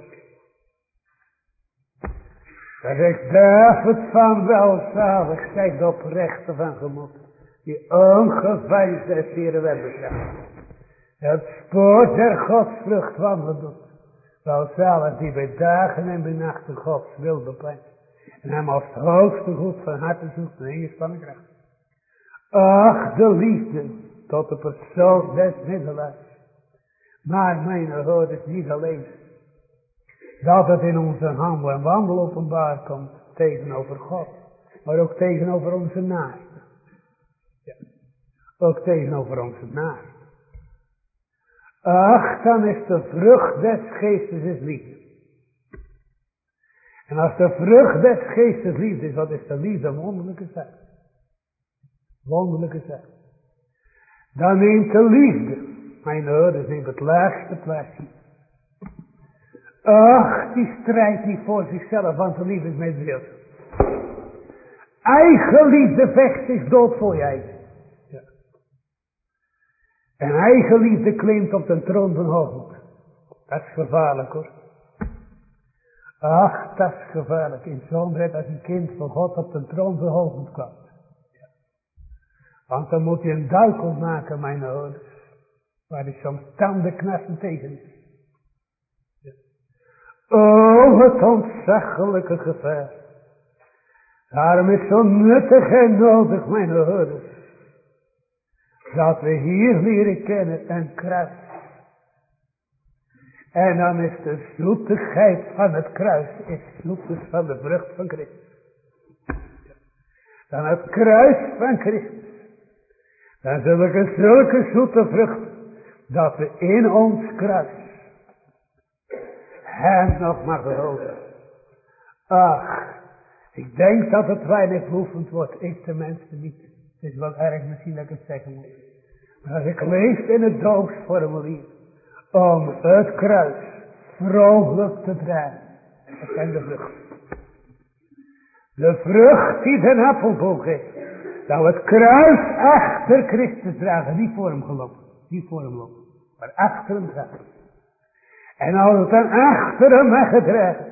Dat ik David van welzalig zijt oprechte van gemoed. Die ongeveinsd het hier wet Het spoor der godsvrucht wandelen doet. Welzalig die bij dagen en bij nachten Gods wil bepleint. En hem als het hoogste goed van harte zoekt en ingespannen kracht. Ach, de liefde tot de persoon des middelaars. Maar mijn hoort is niet alleen dat het in onze handel en wandel openbaar komt tegenover God, maar ook tegenover onze naasten. Ja. Ook tegenover onze naasten. Ach, dan is de vrucht des geestes is liefde. En als de vrucht des geestes liefde is, wat is de liefde? Wonderlijke zaak. Wonderlijke zaak. Dan neemt de liefde. Mijn ouders neemt het laagste plaatsje. Ach, die strijdt niet voor zichzelf, want de liefde is met beeld. Eigen vecht zich dood voor jij. Ja. En eigen liefde klimt op de troon van hoogmoed. Dat is gevaarlijk hoor. Ach, dat is gevaarlijk. In zo'n als een kind van God op de troon van hoogmoed kwam. Want dan moet je een duikel maken, mijn ouders. Waar hij soms tandenknassen tegen is. Oh, het ontzaglijke gevaar. Daarom is zo nuttig en nodig, mijn ouders. Dat we hier leren kennen een kruis. En dan is de zoetigheid van het kruis, is zoetig van de vrucht van Christus. Dan het kruis van Christus. Dan zulke zulke zoete vrucht, dat we in ons kruis hem nog maar geloven. Ach, ik denk dat het weinig beoefend wordt, ik tenminste niet. Het is wel erg misschien dat ik het zeggen moet. Maar ik lees in het doopsformulier, om het kruis vrolijk te dragen. Dat zijn de vrucht. De vrucht die de appelboom geeft. Nou het kruis achter Christus dragen. Niet voor hem gelopen. Niet voor hem lopen. Maar achter hem dragen. En als het dan achter hem mag gedragen.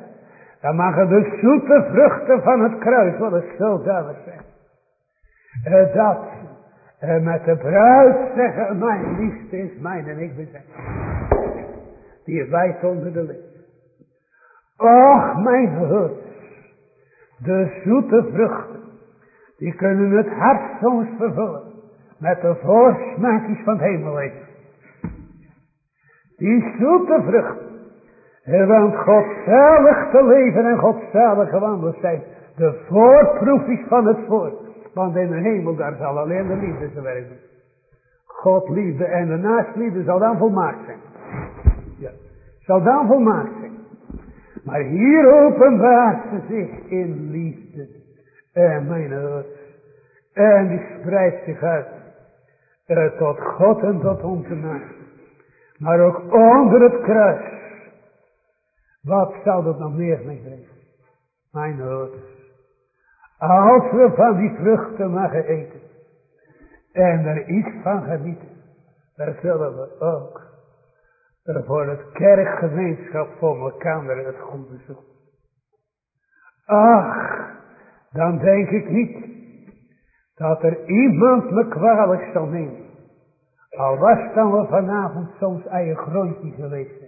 Dan mogen de zoete vruchten van het kruis wel eens zodanig zijn. Uh, dat uh, met de bruid zeggen. Mijn liefste is mijn en ik ben zijn. Die wijt onder de lippen. Och mijn hart. De zoete vruchten die kunnen het hart soms vervullen. Met de voorsmaakjes van het hemelleven. Die zoete vrucht. Want godzalig te leven en godzalig gewandeld zijn. De voorproefjes van het voort. Want in de hemel daar zal alleen de liefde doen. God liefde en de naastliefde zal dan volmaakt zijn. Ja, zal dan volmaakt zijn. Maar hier openbaart ze zich in liefde. En mijn hart. En die spreidt zich uit. Uh, tot God en tot onze naast. Maar ook onder het kruis. Wat zou dat nog meer meebrengen? Mijn hart. Als we van die vruchten mogen eten. En er iets van genieten. Dan zullen we ook. Voor het kerkgemeenschap voor elkaar het goede zoeken. Ach dan denk ik niet dat er iemand me kwalijk zal nemen. Al was dan we vanavond soms eigen grondje geweest.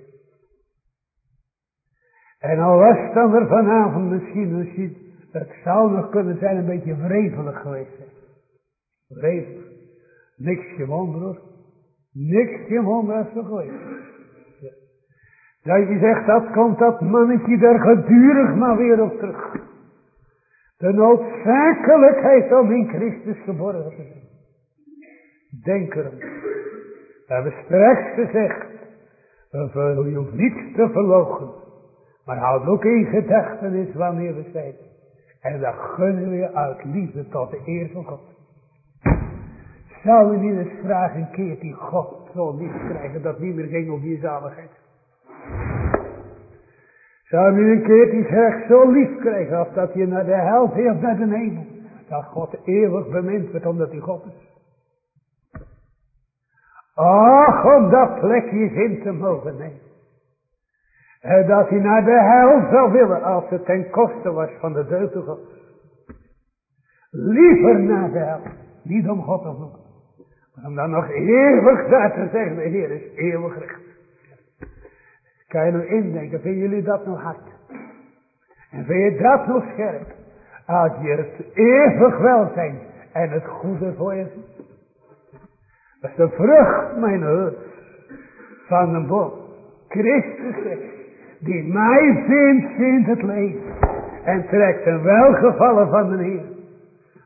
En al was dan er vanavond misschien, misschien, het zou nog kunnen zijn een beetje wrevelig geweest zijn. Niks hoor. Niks gewonder als we geweest. Dat je zegt, dat komt dat mannetje daar gedurig maar weer op terug. De noodzakelijkheid om in Christus geboren te zijn. Denk erom. We hebben straks gezegd. Je hoeft niets te verlogen. Maar houd ook in gedachtenis wanneer we zijn. En dat gunnen we uit liefde tot de eer van God. Zou u niet eens vragen een keer die God zo lief krijgen dat niet meer ging op die zaligheid. Zou u een keer die zo lief krijgen of dat je naar de hel heeft naar de hemel. Dat God eeuwig bemind wordt omdat hij God is. Ach, om dat plekje in te mogen nemen. En dat hij naar de hel zou willen als het ten koste was van de deugde God. Liever naar de hel. Niet om God te. Maar om dan nog eeuwig daar te zeggen, de Heer is eeuwig recht. Kan je nou indenken, vinden jullie dat nog hard? En vind je dat nog scherp? Als je het eeuwig welzijn en het goede voor je ziet. Dat is de vrucht, mijn hut, van een boom. Christus die mij vindt, vindt het leven. En trekt een welgevallen van de Heer.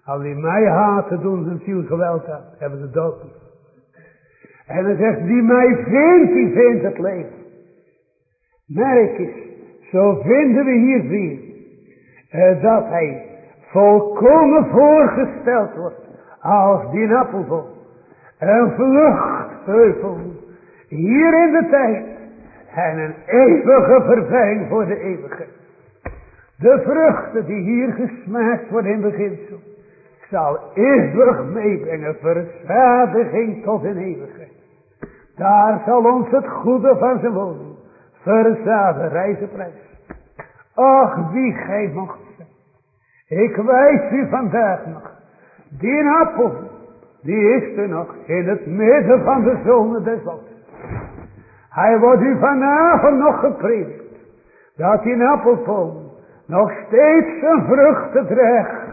Al die mij haten doen zijn ziel geweld aan, hebben de dood. En hij zegt, die mij vindt, die vindt het leven. Merk eens, zo vinden we hier weer, eh, dat hij volkomen voorgesteld wordt als die appelboom. Een vluchtheuvel hier in de tijd en een eeuwige vervanging voor de eeuwigheid. De vruchten die hier gesmaakt worden in beginsel, zal eeuwig meebrengen verzadiging tot in eeuwigheid. Daar zal ons het goede van zijn woning verzaden reizenprijs. Ach, wie gij mocht zijn. Ik wijs u vandaag nog. Die appel, die is er nog in het midden van de zone des lands. Hij wordt u vanavond nog gepredikt. Dat die appelboom nog steeds zijn vruchten draagt.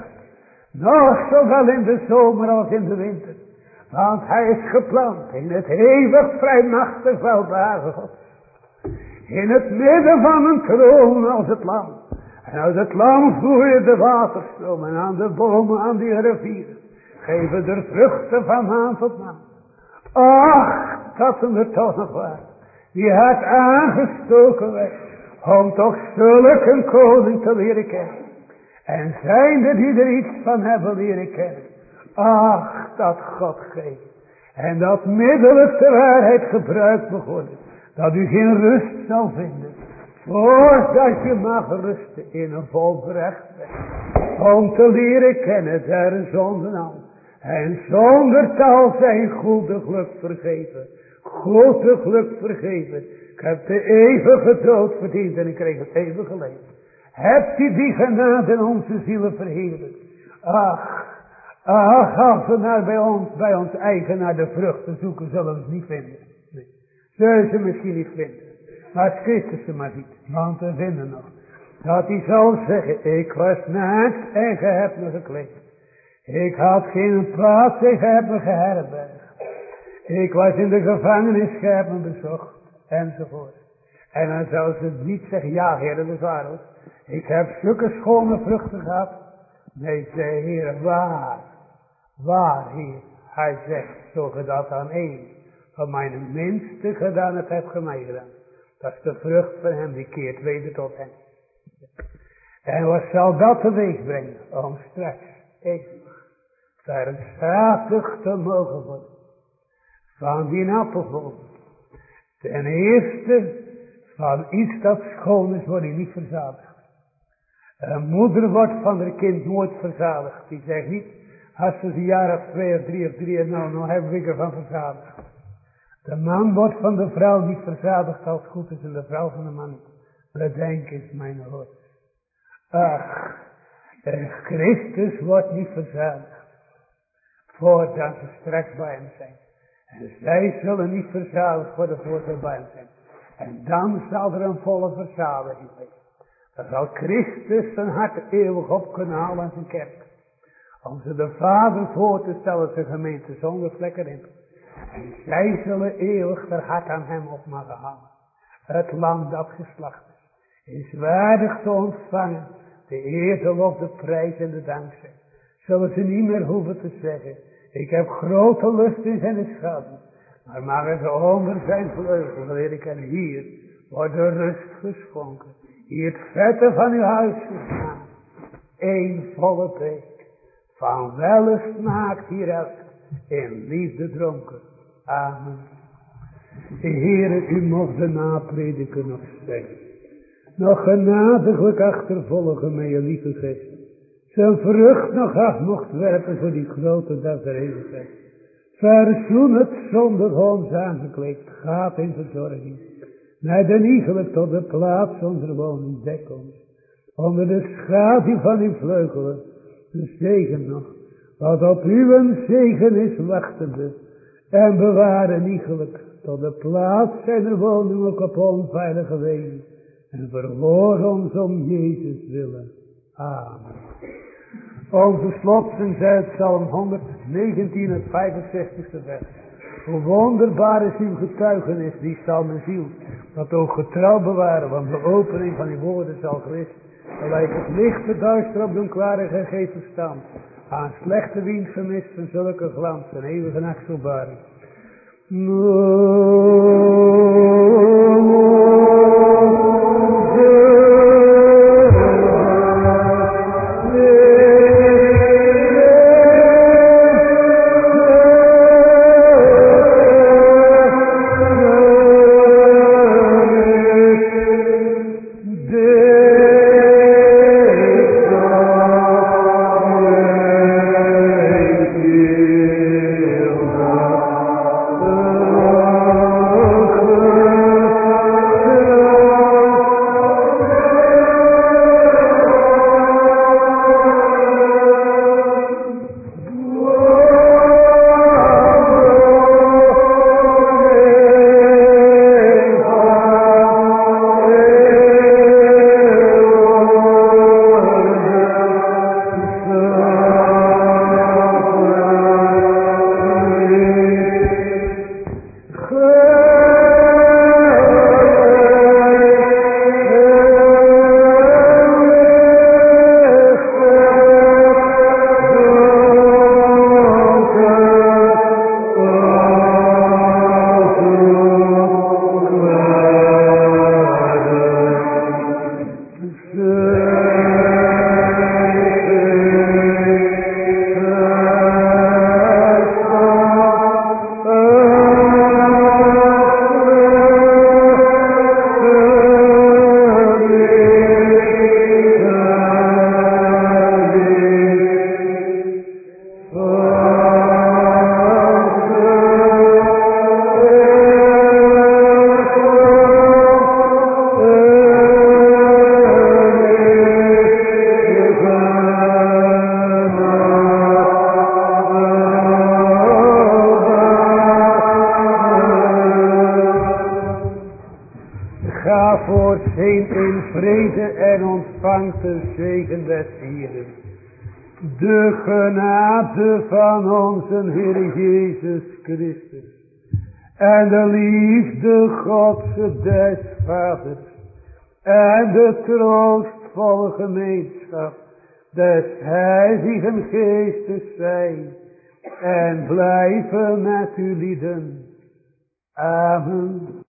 Nog zowel in de zomer als in de winter. Want hij is geplant in het eeuwig vrijmachtig welbehagen God. In het midden van een troon als het lam. En uit het lam vloeien de waterstromen aan de bomen, aan die rivieren. Geven er vruchten van maand tot maand. Ach, dat ze er toch nog waren. Die had aangestoken werd. Om toch zulk een koning te leren kennen. En zijn er die er iets van hebben leren kennen. Ach, dat God geeft. En dat middelijk de waarheid gebruikt begonnen. Dat u geen rust zal vinden. Voordat je mag rusten in een volbracht Om te leren kennen der zonden al. En zonder taal zijn goede geluk vergeven. Goede geluk vergeven. Ik heb de eeuwige dood verdiend en ik kreeg het eeuwige leven. Hebt u die genade in onze zielen verheerlijkt? Ach, ach, als we naar bij ons, bij ons eigen naar de vruchten zoeken, zullen we het niet vinden. Nee. Zullen ze misschien niet vinden. Maar Christus ze maar ziet, want we vinden nog. Dat hij zal zeggen, ik was naakt en ge hebt me gekleed. Ik had geen plaats en ge hebt me geherbergd. Ik was in de gevangenis, ge hebt me bezocht. Enzovoort. En dan zou ze niet zeggen, ja heer, dat is. Ik heb zulke schone vruchten gehad. Nee, zei Heer, waar? Waar, Heer? Hij zegt, zo dat aan één van mijn minste gedaan het hebt ge mij gedaan. Dat is de vrucht van hem, die keert weder tot hem. En wat zal dat teweeg brengen? Om straks eeuwig verzadigd te mogen worden. Van die appelboom. Ten eerste, van iets dat schoon is, word je niet verzadigd. Een moeder wordt van haar kind nooit verzadigd. Die zegt niet, als ze een jaar of twee of drie of drie en nou, nou hebben we ervan verzadigd. De man wordt van de vrouw niet verzadigd als goed is en de vrouw van de man niet. Bedenk eens mijn hoor. Ach, Christus wordt niet verzadigd. Voordat ze straks bij hem zijn. En zij zullen niet verzadigd worden voordat ze bij hem zijn. En dan zal er een volle verzadiging zijn. Dan zal Christus zijn hart eeuwig op kunnen halen aan zijn kerk. Om ze de Vader voor te stellen, zijn gemeente zonder vlek erin. En zij zullen eeuwig hart aan hem op mogen halen. Het land dat geslacht is, is waardig te ontvangen de eer, de lof, de prijs en de dankzij. Zullen ze niet meer hoeven te zeggen. Ik heb grote lust in zijn schatten. Maar mag het onder zijn vleugel, leer ik en hier, wordt de rust geschonken. Hier het vette van uw huis gestaan. Eén volle beek. Van welle smaakt hieruit. In liefde dronken. Amen. Heere, u mocht de naprediken nog zeggen. Nog genadiglijk achtervolgen met je lieve geest. Zijn vrucht nog af mocht werpen voor die grote dag der eeuwigheid. Verzoen het zonder ons aangekleed. Gaat in verzorging. Naar de iegelijk tot de plaats onze woning. Dek ons. Onder de schaduw van uw vleugelen. De zegen nog. Wat op uw zegen is wachtende. En bewaren iegelijk tot de plaats zijn woning ook op onveilige wegen. En verhoor ons om Jezus willen. Amen. Onze slotsen zijn Psalm 119 het 65ste vers. Hoe wonderbaar is uw getuigenis, die zal mijn ziel, dat ook getrouw bewaren, want de opening van uw woorden zal gerust. Gelijk het licht de duister op doen klare gegeven stand. Aan slechte wind gemist van zulke glans en eeuwige nachtselbaring. Heer Jezus Christus. En de liefde Gods des Vaders. En de troostvolle gemeenschap des Heiligen Geestes zijn. En blijven met u lieden. Amen.